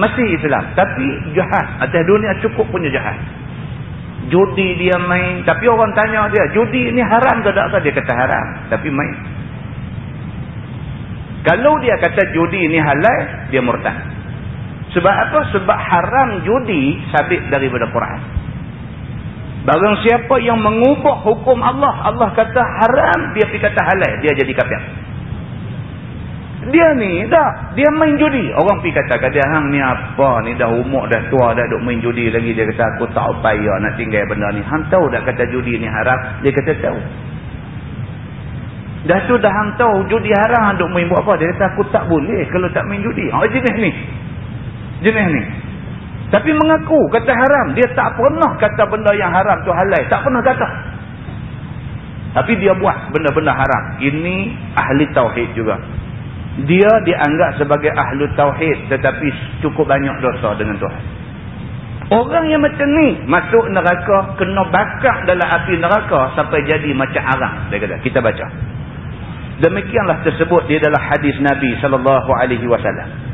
Masih Islam. Tapi jahat. Atas dunia cukup punya jahat. Judi dia main. Tapi orang tanya dia, judi ni haram ke tak? Dia kata haram. Tapi main. Kalau dia kata judi ni halal, dia murtad. Sebab apa? Sebab haram judi sabit daripada Quran. Barang siapa yang mengubah hukum Allah, Allah kata haram, dia pergi kata halal, dia jadi kafir. Dia ni dah, dia main judi. Orang pergi kata, dia hang ni apa ni, dah umur dah tua dah duk main judi lagi. Dia kata, aku tak payah nak tinggal benda ni. Hang tahu dah kata judi ni haram? Dia kata, tahu. Dah tu dah hang tahu judi haram duk main buat apa? Dia kata, aku tak boleh kalau tak main judi. Oh, jenis ni. Jenis ni. Tapi mengaku kata haram. Dia tak pernah kata benda yang haram tu halal. Tak pernah kata. Tapi dia buat benda-benda haram. Ini ahli tauhid juga. Dia dianggap sebagai ahli tauhid. Tetapi cukup banyak dosa dengan Tuhan. Orang yang macam ni masuk neraka. Kena bakar dalam api neraka. Sampai jadi macam arang. Dia kata. Kita baca. Demikianlah tersebut di dalam hadis Nabi SAW.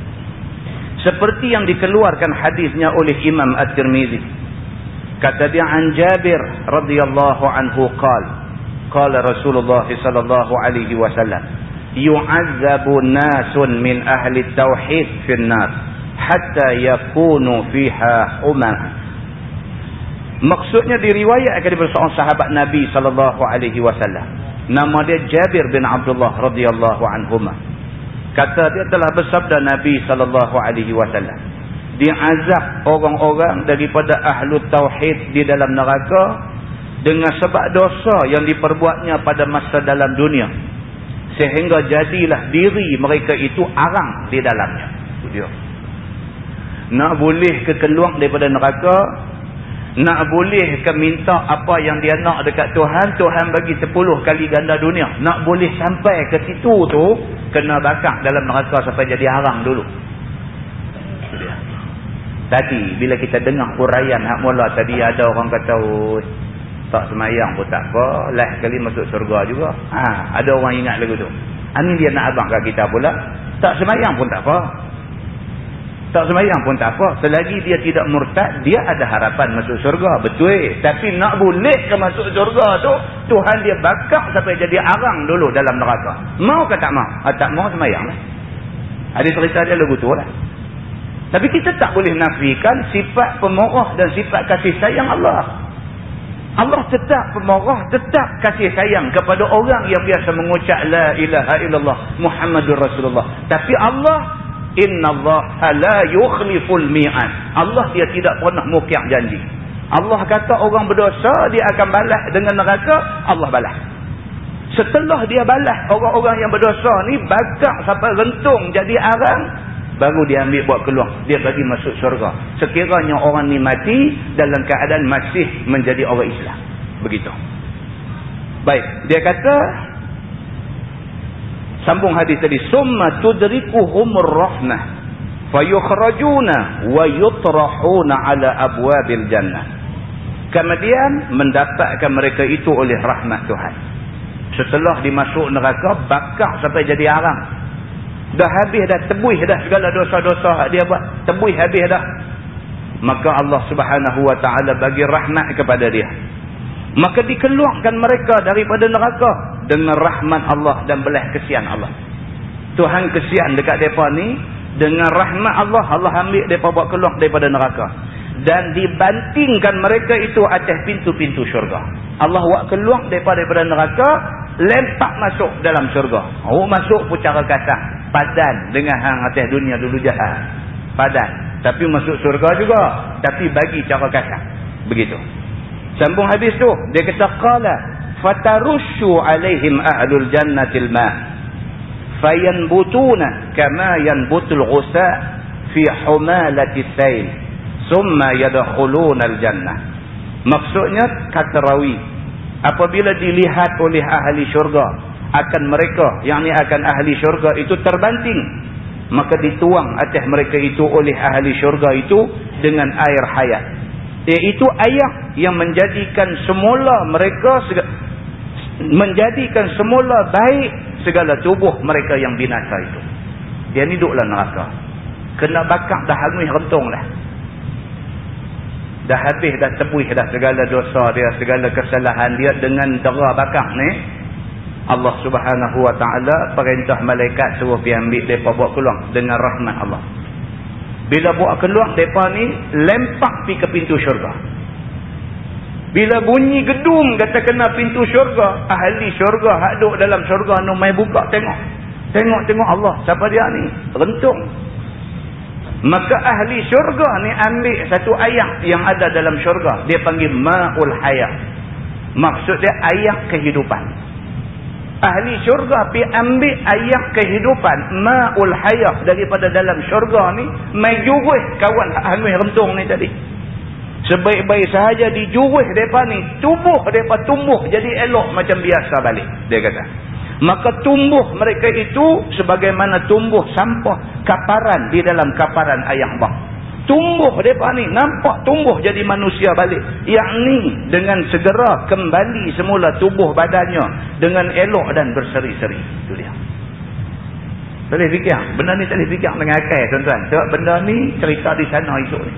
Seperti yang dikeluarkan hadisnya oleh Imam At-Tirmizi. Kata dia an Jabir radhiyallahu anhu qal. Qala Rasulullah sallallahu alaihi wasallam, "Yu'azzabu nasun min ahli tauhid fil nar hatta yakunu fiha umam." Maksudnya diriwayatkan daripada seorang sahabat Nabi sallallahu alaihi wasallam. Nama dia Jabir bin Abdullah radhiyallahu anhuma. Kata dia telah bersabda Nabi sallallahu alaihi wasallam. Diazab orang-orang daripada ahlu tauhid di dalam neraka dengan sebab dosa yang diperbuatnya pada masa dalam dunia. Sehingga jadilah diri mereka itu arang di dalamnya. Itu dia. Nak boleh kekeluar daripada neraka nak boleh ke minta apa yang dia nak dekat Tuhan, Tuhan bagi 10 kali ganda dunia. Nak boleh sampai ke situ tu, kena bakar dalam neraka sampai jadi haram dulu. Tadi, bila kita dengar huraian hak mula tadi ada orang kata, oh, tak semayang pun tak apa, lah kali masuk surga juga. Ha, ada orang ingat lagu tu. Ini dia nak abang kat kita pula. Tak semayang pun tak apa. Tak semayang pun tak apa. Selagi dia tidak murtad, dia ada harapan masuk surga. Betul. Tapi nak boleh ke masuk surga tu, Tuhan dia bakar sampai jadi arang dulu dalam neraka. Mau ke tak mau? Ha, tak mau semayang lah. Ada cerita dia lagu tu lah. Tapi kita tak boleh nafikan sifat pemurah dan sifat kasih sayang Allah. Allah tetap pemarah, tetap kasih sayang kepada orang yang biasa mengucap La ilaha illallah Muhammadur Rasulullah. Tapi Allah Inna Allah la yukhliful mi'an. Allah dia tidak pernah mukiak janji. Allah kata orang berdosa dia akan balas dengan neraka, Allah balas. Setelah dia balas orang-orang yang berdosa ni bakar sampai rentung jadi arang, baru dia ambil buat keluar. Dia bagi masuk syurga. Sekiranya orang ni mati dalam keadaan masih menjadi orang Islam. Begitu. Baik, dia kata Sambung hadis tadi. Summa tudrikuhumur rahmah. Fayukhrajuna wa yutrahuna ala abwabil jannah. Kemudian mendapatkan mereka itu oleh rahmat Tuhan. Setelah dimasuk neraka, bakar sampai jadi arang. Dah habis dah, tebuih dah segala dosa-dosa dia buat. Tebuih habis dah. Maka Allah subhanahu wa ta'ala bagi rahmat kepada dia. Maka dikeluarkan mereka daripada neraka dengan rahmat Allah dan belah kesian Allah. Tuhan kesian dekat mereka ni dengan rahmat Allah, Allah ambil mereka buat keluar daripada neraka. Dan dibantingkan mereka itu atas pintu-pintu syurga. Allah buat keluar daripada, neraka, lempak masuk dalam syurga. Oh masuk pun cara kasar. Padan dengan hang atas dunia dulu jahat. Padan. Tapi masuk syurga juga. Tapi bagi cara kasar. Begitu. Sambung hadis tu. Dia kata, Qala, fatarushu alaihim ahlul jannatil ma' fayanbutuna kama yanbutul ghusa' fi humalati sayl summa yadkhuluna al-jannah. Maksudnya, kata rawi, apabila dilihat oleh ahli syurga, akan mereka, yang ini akan ahli syurga itu terbanting. Maka dituang atas mereka itu oleh ahli syurga itu dengan air hayat iaitu ayat yang menjadikan semula mereka menjadikan semula baik segala tubuh mereka yang binasa itu. Dia ni duduklah neraka. Kena bakar dah hangus rentung lah. Dah habis dah tebuih dah segala dosa dia, segala kesalahan dia dengan dera bakar ni. Allah subhanahu wa ta'ala perintah malaikat suruh pergi ambil mereka buat keluar dengan rahmat Allah. Bila buat keluar, mereka ni lempak pergi ke pintu syurga. Bila bunyi gedung kata kena pintu syurga, ahli syurga hak duduk dalam syurga ni buka tengok. Tengok-tengok Allah. Siapa dia ni? Rentung. Maka ahli syurga ni ambil satu ayat yang ada dalam syurga. Dia panggil ma'ul hayat. Maksud dia ayat kehidupan. Ahli syurga pi ambil ayat kehidupan ma'ul hayat daripada dalam syurga ni mai jurus kawan hangus rentung ni tadi. Sebaik-baik sahaja dijurus depa ni tubuh depa tumbuh jadi elok macam biasa balik dia kata maka tumbuh mereka itu sebagaimana tumbuh sampah kaparan di dalam kaparan ayam bah. Tumbuh mereka ni nampak tumbuh jadi manusia balik. Yang ni dengan segera kembali semula tubuh badannya dengan elok dan berseri-seri. Itu dia. Boleh fikir. Benda ni tak boleh fikir dengan akal tuan-tuan. Sebab benda ni cerita di sana esok ni.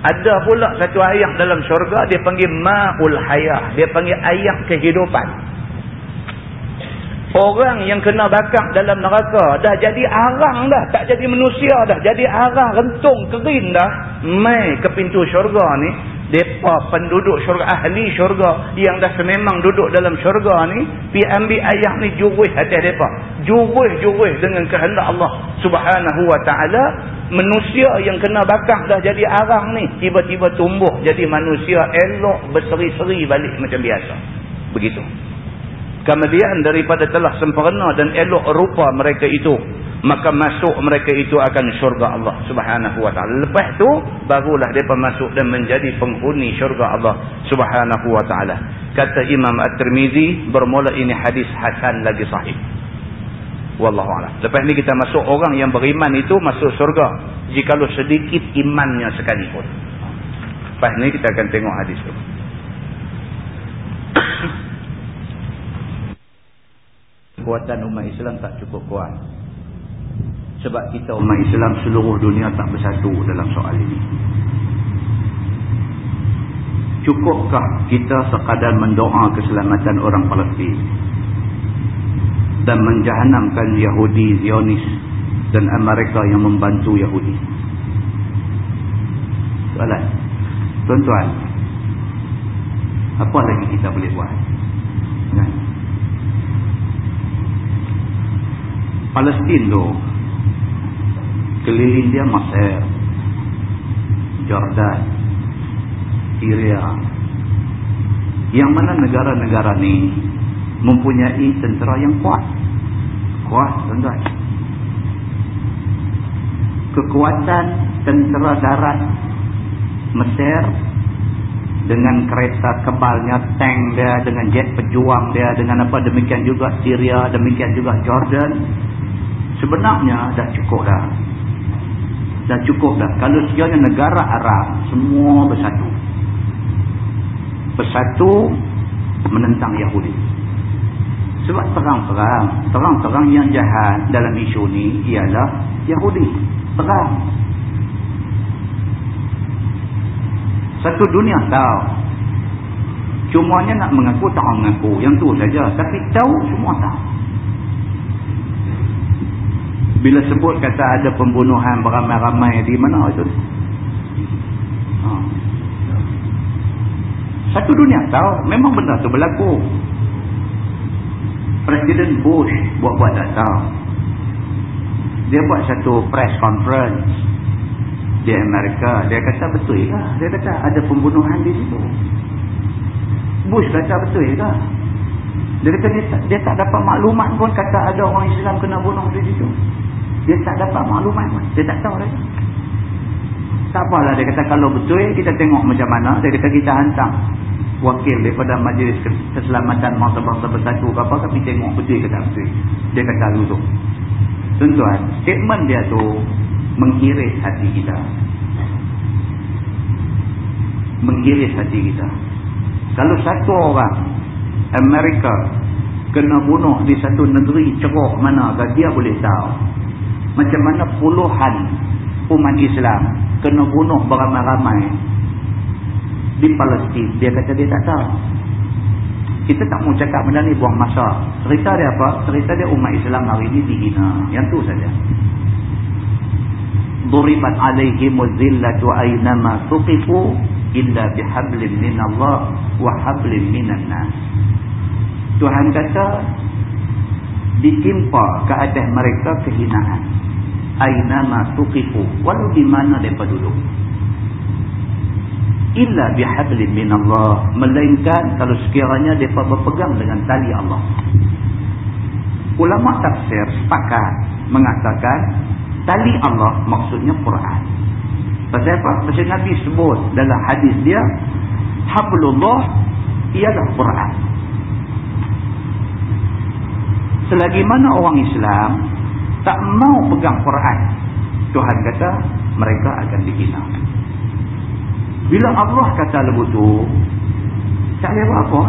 Ada pula satu ayat dalam syurga dia panggil ma'ul hayah. Dia panggil ayat kehidupan. Orang yang kena bakar dalam neraka dah jadi arang dah. Tak jadi manusia dah. Jadi arang, rentung, kering dah. Mai ke pintu syurga ni. Mereka penduduk syurga, ahli syurga yang dah sememang duduk dalam syurga ni. Pi ambil ayat ni juruh hati mereka. Juruh-juruh dengan kehendak Allah subhanahu wa ta'ala. Manusia yang kena bakar dah jadi arang ni. Tiba-tiba tumbuh jadi manusia elok berseri-seri balik macam biasa. Begitu kemudian daripada telah sempurna dan elok rupa mereka itu maka masuk mereka itu akan syurga Allah subhanahu wa ta'ala. Lepas tu barulah mereka masuk dan menjadi penghuni syurga Allah subhanahu wa ta'ala. Kata Imam At-Tirmizi bermula ini hadis Hasan lagi sahih. Wallahu'ala lepas ni kita masuk orang yang beriman itu masuk syurga. Jikalau sedikit imannya sekalipun. Lepas ni kita akan tengok hadis tu kekuatan umat Islam tak cukup kuat. Sebab kita umat Islam seluruh dunia tak bersatu dalam soal ini. Cukupkah kita sekadar mendoa keselamatan orang Palestin dan menjahanamkan Yahudi, Zionis dan Amerika yang membantu Yahudi? Soalan. Tuan-tuan, apa lagi kita boleh buat? Palestin tu keliling dia Mesir Jordan Syria. Yang mana negara-negara ni mempunyai tentera yang kuat. Kuat tuan-tuan. Kekuatan tentera darat Mesir dengan kereta kebalnya tank dia dengan jet pejuang dia dengan apa demikian juga Syria demikian juga Jordan sebenarnya dah cukup dah. Dah cukup dah. Kalau sekiranya negara Arab semua bersatu. Bersatu menentang Yahudi. Sebab terang-terang terang-terang yang jahat dalam isu ni ialah Yahudi. Terang. Satu dunia tahu. Cumanya nak mengaku tak mengaku. Yang tu saja. Tapi tahu semua tahu bila sebut kata ada pembunuhan beramai-ramai di mana itu? Ha. Satu dunia tahu memang benda tu berlaku. Presiden Bush buat-buat tak tahu. Dia buat satu press conference di Amerika. Dia kata betul ke? Dia kata ada pembunuhan di situ. Bush kata betul ke? Dia kata dia tak, dia tak dapat maklumat pun kata ada orang Islam kena bunuh di situ. Dia tak dapat maklumat. Dia tak tahu lagi. Tak apalah dia kata kalau betul kita tengok macam mana. Dia kata kita hantar wakil daripada majlis keselamatan bangsa-bangsa bersatu ke apa. Tapi tengok betul ke tak betul. Dia kata tu. Tuan-tuan, statement dia tu menghiris hati kita. Menghiris hati kita. Kalau satu orang Amerika kena bunuh di satu negeri ceruk mana dia boleh tahu. Macam mana puluhan umat Islam kena bunuh beramai-ramai di Palestin. Dia kata dia tak tahu. Kita tak mau cakap benda ni buang masa. Cerita dia apa? Cerita dia umat Islam hari ini dihina. Yang tu saja. Duribat alaihimul zillatu aynama tuqifu illa bihablin minallah wa hablin minan nas. Tuhan kata ditimpa ke atas mereka kehinaan. Aynama tuqifu walau di mana mereka duduk. Illa bihablin minallah melainkan kalau sekiranya mereka berpegang dengan tali Allah. Ulama tafsir sepakat mengatakan tali Allah maksudnya Quran. Pasal apa? Pasal Nabi sebut dalam hadis dia Hablullah ialah Quran. Selagi mana orang Islam tak mau pegang Quran, Tuhan kata mereka akan dihina. Bila Allah kata lebutu, tak boleh apa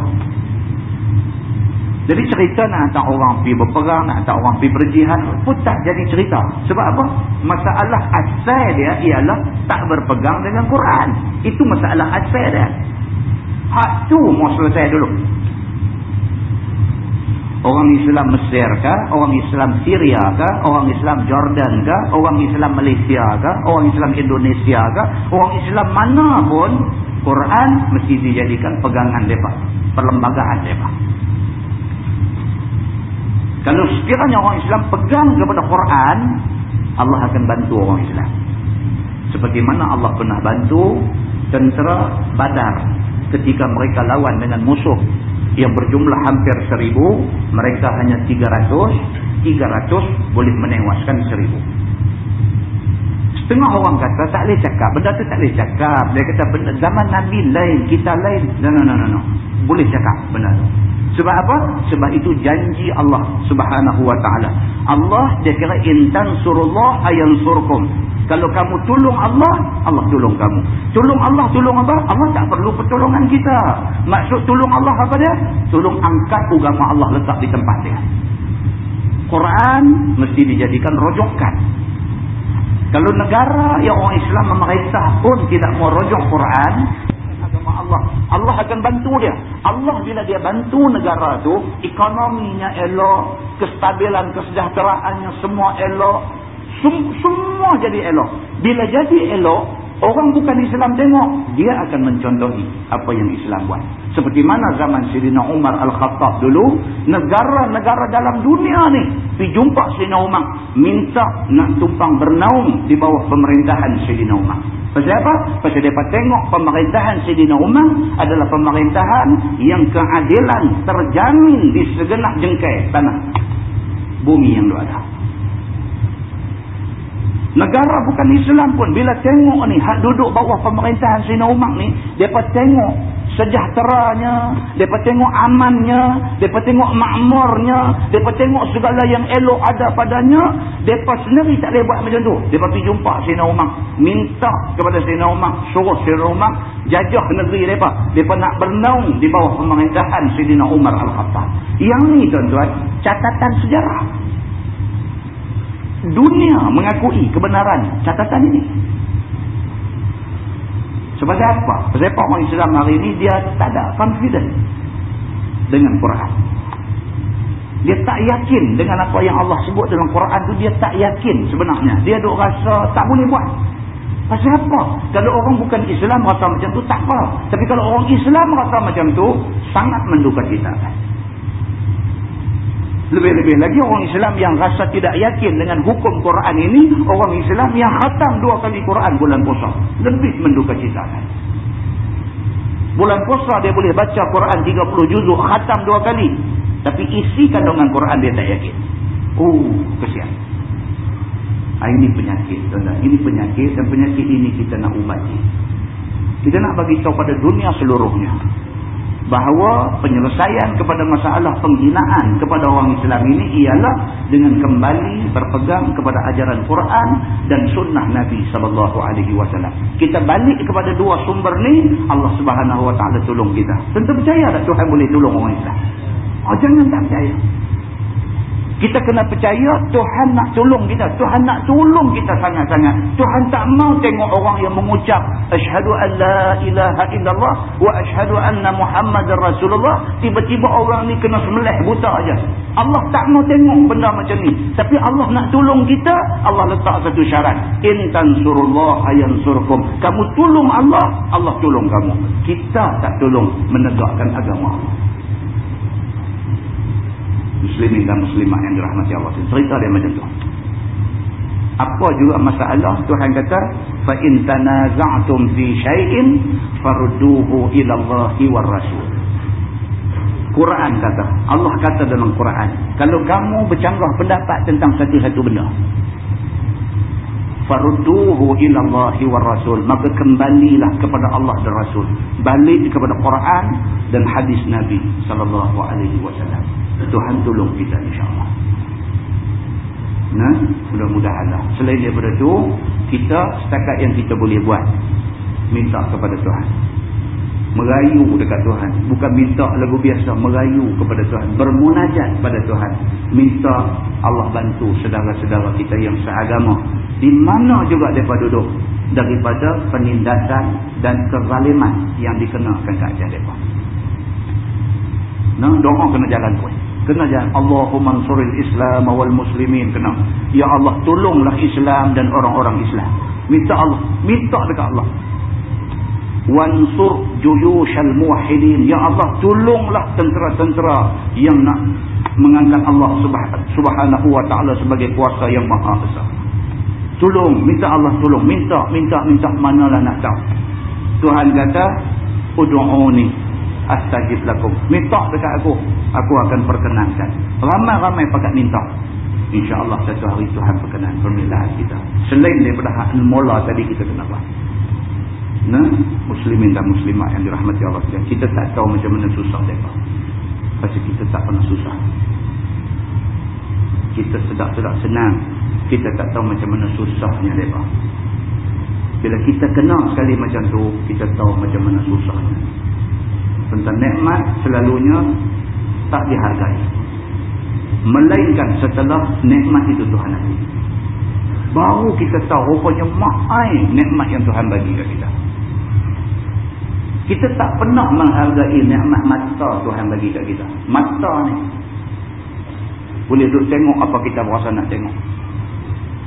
jadi cerita nak hantar orang pergi berperang, nak hantar orang pergi berjihad pun tak jadi cerita. Sebab apa? Masalah asal dia ialah tak berpegang dengan Quran. Itu masalah asal dia. Hak tu mau selesai dulu. Orang Islam Mesir ke, orang Islam Syria ke, orang Islam Jordan ke, orang Islam Malaysia ke, orang Islam Indonesia ke, orang Islam mana pun, Quran mesti dijadikan pegangan mereka. Perlembagaan mereka. Kalau sekiranya orang Islam pegang kepada Quran, Allah akan bantu orang Islam. Seperti mana Allah pernah bantu tentera badar ketika mereka lawan dengan musuh yang berjumlah hampir seribu, mereka hanya tiga ratus, tiga ratus boleh menewaskan seribu. Setengah orang kata tak boleh cakap, benda tu tak boleh cakap. Dia kata benda, zaman Nabi lain, kita lain. No, no, no, no, no. Boleh cakap benda tu. Sebab apa? Sebab itu janji Allah subhanahu wa ta'ala. Allah dia kira intan surullah ayan surkum. Kalau kamu tolong Allah, Allah tolong kamu. Tolong Allah, tolong apa? Allah tak perlu pertolongan kita. Maksud tolong Allah apa dia? Tolong angkat agama Allah letak di tempat dia. Quran mesti dijadikan rojokan. Kalau negara yang orang Islam memerintah pun tidak mau rojok Quran, Allah. Allah akan bantu dia. Allah bila dia bantu negara tu, ekonominya elok, kestabilan, kesejahteraannya semua elok, sem semua jadi elok. Bila jadi elok, orang bukan Islam tengok, dia akan mencontohi apa yang Islam buat. Seperti mana zaman Sayyidina Umar Al-Khattab dulu, negara-negara dalam dunia ni, pergi jumpa Sayyidina Umar, minta nak tumpang bernaung di bawah pemerintahan Sayyidina Umar. Pasal apa? Pasal mereka tengok pemerintahan Sayyidina Umar adalah pemerintahan yang keadilan terjamin di segenap jengkai tanah bumi yang ada. Negara bukan Islam pun bila tengok ni duduk bawah pemerintahan Sayyidina Umar ni, mereka tengok sejahteranya, mereka tengok amannya, mereka tengok makmurnya, mereka tengok segala yang elok ada padanya, mereka sendiri tak boleh buat macam tu. Mereka pergi jumpa Sina Umar, minta kepada Sina Umar, suruh Sina Umar, jajah negeri mereka. Mereka nak bernaung di bawah pemerintahan Sina Umar Al-Khattab. Yang ni tuan-tuan, catatan sejarah. Dunia mengakui kebenaran catatan ini. Sebab apa? Sebab orang Islam hari ini dia tak ada confident dengan Quran. Dia tak yakin dengan apa yang Allah sebut dalam Quran tu dia tak yakin sebenarnya. Dia duk rasa tak boleh buat. Pasal apa? Kalau orang bukan Islam rasa macam tu tak apa. Tapi kalau orang Islam rasa macam tu sangat menduka kita. Lebih-lebih lagi orang Islam yang rasa tidak yakin dengan hukum Quran ini, orang Islam yang khatam dua kali Quran bulan puasa. Lebih menduka cita. Bulan puasa dia boleh baca Quran 30 juzuk, khatam dua kali. Tapi isi kandungan Quran dia tak yakin. Oh, kesian. Ah, ini penyakit. Tuan ini penyakit dan penyakit ini kita nak ubati. Kita nak bagi tahu pada dunia seluruhnya. Bahawa penyelesaian kepada masalah penghinaan kepada orang Islam ini ialah dengan kembali berpegang kepada ajaran Quran dan sunnah Nabi sallallahu alaihi wasallam. Kita balik kepada dua sumber ni, Allah Subhanahu wa taala tolong kita. Tentu percaya tak Tuhan boleh tolong orang Islam? Oh jangan tak percaya. Kita kena percaya Tuhan nak tolong kita. Tuhan nak tolong kita sangat-sangat. Tuhan tak mau tengok orang yang mengucap Ashadu an la ilaha illallah wa ashadu anna Muhammad Rasulullah. Tiba-tiba orang ni kena semelih buta aja. Allah tak mau tengok benda macam ni. Tapi Allah nak tolong kita. Allah letak satu syarat. In tansurullah ayan surkum. Kamu tolong Allah, Allah tolong kamu. Kita tak tolong menegakkan agama Allah muslimin dan muslimah yang dirahmati Allah. Cerita dia macam tu. Apa juga masalah? Tuhan kata fa in tanaza'tum fi syai'in farudduhu ila Allahi war rasul. Quran kata Allah kata dalam Quran kalau kamu bercanggah pendapat tentang satu-satu benda farudduhu ila Allahi war rasul maka kembalilah kepada Allah dan Rasul. Balik kepada Quran dan hadis Nabi sallallahu alaihi wasallam Tuhan tolong kita insya-Allah. Nah, mudah-mudahanlah. Selain daripada itu, kita setakat yang kita boleh buat minta kepada Tuhan. Merayu dekat Tuhan, bukan minta lagu biasa, merayu kepada Tuhan, bermunajat kepada Tuhan. Minta Allah bantu saudara-saudara kita yang seagama di mana juga depa duduk daripada penindasan dan kezaliman yang dikenakan ke atas depa. Nah, doa kena jalan kuat. Kena jangan Allahumma ansuril Islam wal muslimin kena. Ya Allah tolonglah Islam dan orang-orang Islam. Minta Allah, minta dekat Allah. Wansur juyushal muwahhidin. Ya Allah tolonglah tentera-tentera yang nak mengangkat Allah Subhanahu wa taala sebagai kuasa yang maha besar. Tolong, minta Allah tolong, minta, minta, minta manalah nak tahu. Tuhan kata, "Ud'uni astajib lakum. Minta dekat aku, aku akan perkenankan. Ramai-ramai pakat minta. InsyaAllah satu hari Tuhan perkenan permilahan kita. Selain daripada hak mula tadi kita kena buat. Nah, muslimin dan muslimah yang dirahmati Allah sekalian. Kita tak tahu macam mana susah mereka. Pasal kita tak pernah susah. Kita sedap-sedap senang. Kita tak tahu macam mana susahnya mereka. Bila kita kenal sekali macam tu, kita tahu macam mana susahnya tentang nikmat selalunya tak dihargai. Melainkan setelah nikmat itu Tuhan bagi. Baru kita tahu rupanya mahal nikmat yang Tuhan bagi ke kita. Kita tak pernah menghargai nikmat mata Tuhan bagi ke kita. Mata ni. Boleh duduk tengok apa kita berasa nak tengok.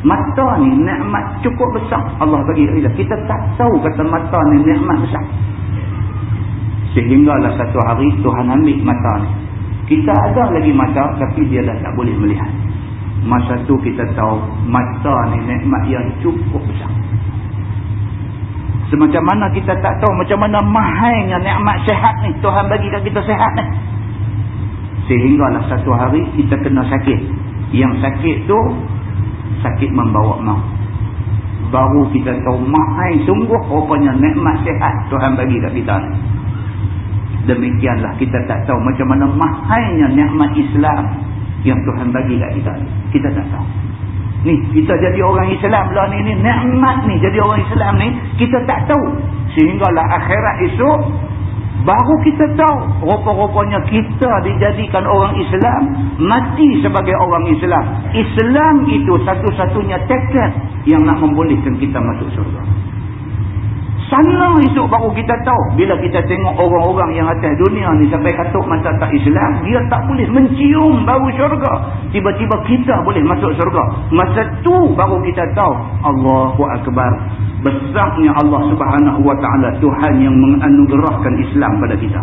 Mata ni nikmat cukup besar Allah bagi kita. Kita tak tahu kata mata ni nikmat besar Sehinggalah satu hari Tuhan ambil mata ni. Kita ada lagi mata tapi dia dah tak boleh melihat. Masa tu kita tahu mata ni nikmat yang cukup besar. Semacam mana kita tak tahu macam mana mahalnya nikmat sehat ni. Tuhan bagi kita sehat ni. Sehinggalah satu hari kita kena sakit. Yang sakit tu sakit membawa maut. Baru kita tahu mahal sungguh rupanya nikmat sehat Tuhan bagi kat kita ni demikianlah kita tak tahu macam mana mahalnya nikmat Islam yang Tuhan bagi kat kita kita tak tahu. Ni kita jadi orang Islam lah ni, ni nikmat ni jadi orang Islam ni kita tak tahu. Sehinggalah akhirat esok baru kita tahu rupa-rupanya kita dijadikan orang Islam mati sebagai orang Islam. Islam itu satu-satunya tekad yang nak membolehkan kita masuk surga sana esok baru kita tahu. Bila kita tengok orang-orang yang atas dunia ni sampai katuk mata tak Islam dia tak boleh mencium bau syurga. Tiba-tiba kita boleh masuk syurga. Masa tu baru kita tahu Allahu Akbar. Besarnya Allah subhanahu wa ta'ala Tuhan yang menganugerahkan Islam pada kita.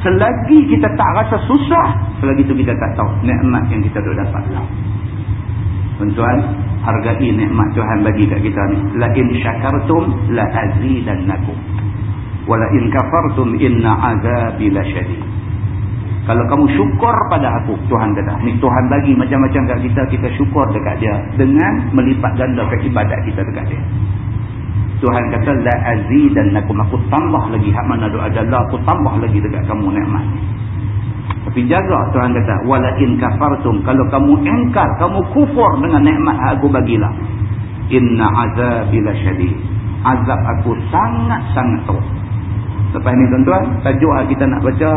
Selagi kita tak rasa susah selagi tu kita tak tahu nikmat yang kita dah dapat. Lah tuan hargai nikmat Tuhan bagi kat kita ni. La in syakartum la azidannakum wa la in kafartum inna azabi lasyadid kalau kamu syukur pada aku Tuhan kata ni Tuhan bagi macam-macam kat kita kita syukur dekat dia dengan melipat ganda ibadat kita dekat dia. Tuhan kata la azidannakum aku tambah lagi hak mana doa jalla aku tambah lagi dekat kamu nikmat tapi jaga Tuhan kata wala in kafartum. Kalau kamu engkar kamu kufur dengan nikmat aku bagilah. Inna azabi lasyadid. Azab aku sangat-sangat teruk. Lepas ni tuan-tuan, tajuk kita nak baca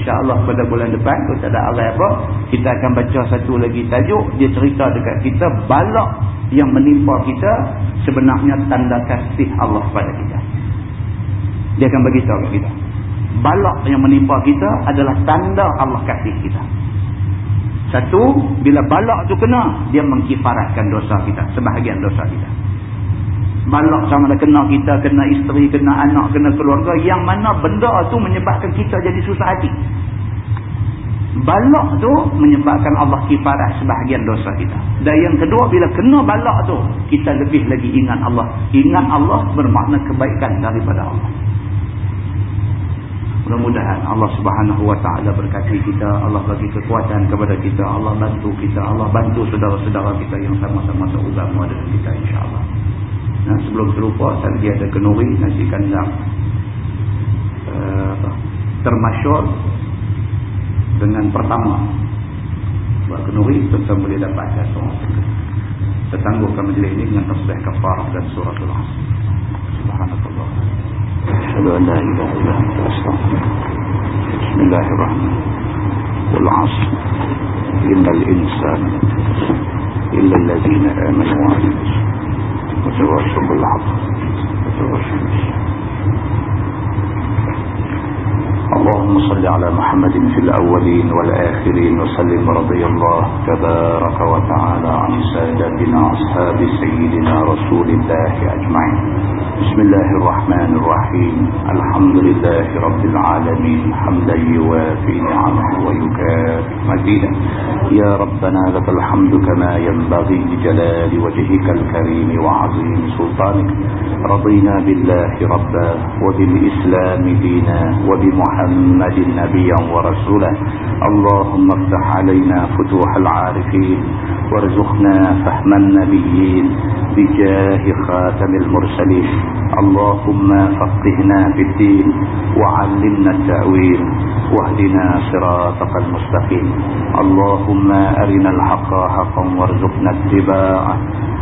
insya-Allah pada bulan depan, kalau tak ada arai apa, kita akan baca satu lagi tajuk, dia cerita dekat kita balak yang menimpa kita sebenarnya tanda kasih Allah pada kita. Dia akan bagi tahu kat kita. Balak yang menimpa kita adalah tanda Allah kasih kita. Satu, bila balak tu kena, dia mengkifaratkan dosa kita, sebahagian dosa kita balak sama ada kena kita, kena isteri, kena anak, kena keluarga. Yang mana benda tu menyebabkan kita jadi susah hati. Balak tu menyebabkan Allah kifarat sebahagian dosa kita. Dan yang kedua, bila kena balak tu, kita lebih lagi ingat Allah. Ingat Allah bermakna kebaikan daripada Allah. Mudah-mudahan Allah subhanahu wa ta'ala berkati kita. Allah bagi kekuatan kepada kita. Allah bantu kita. Allah bantu saudara-saudara kita yang sama-sama seugama dengan kita insyaAllah. Nah, sebelum terlupa tadi ada kenuri nasi kandang uh, termasyur dengan pertama buat kenuri tentu boleh dapat tangguhkan majlis ini dengan tasbih kafar dan surah al-as subhanallah أشهد أن لا إله إلا أنت أستغفرك بسم الله الرحمن والعصر إن الإنسان إلا الذين آمنوا وعملوا وتواصوا بالعصر وتواصوا بالصبر اللهم صل على محمد في الأولين والآخرين وسلم رضي الله تبارك وتعالى عن سادتنا أصحاب سيدنا رسول الله أجمعين. بسم الله الرحمن الرحيم. الحمد لله رب العالمين. حمدا يوافي نعمه ويكافئ مزيدا. يا ربنا لك الحمد كما ينبغي لجلال وجهك الكريم وعظيم سلطانك. رضينا بالله ربا وبالإسلام دينا وبمحمد نبيا ورسولا. اللهم افتح علينا فتوح العارفين وارزقنا فهم النبيين بجاه خاتم المرسلين. اللهم فقهنا في الدين وعلمنا التأويل واهدنا صراطك المستقيم. اللهم أرنا الحق حقا وارزقنا اتباعه.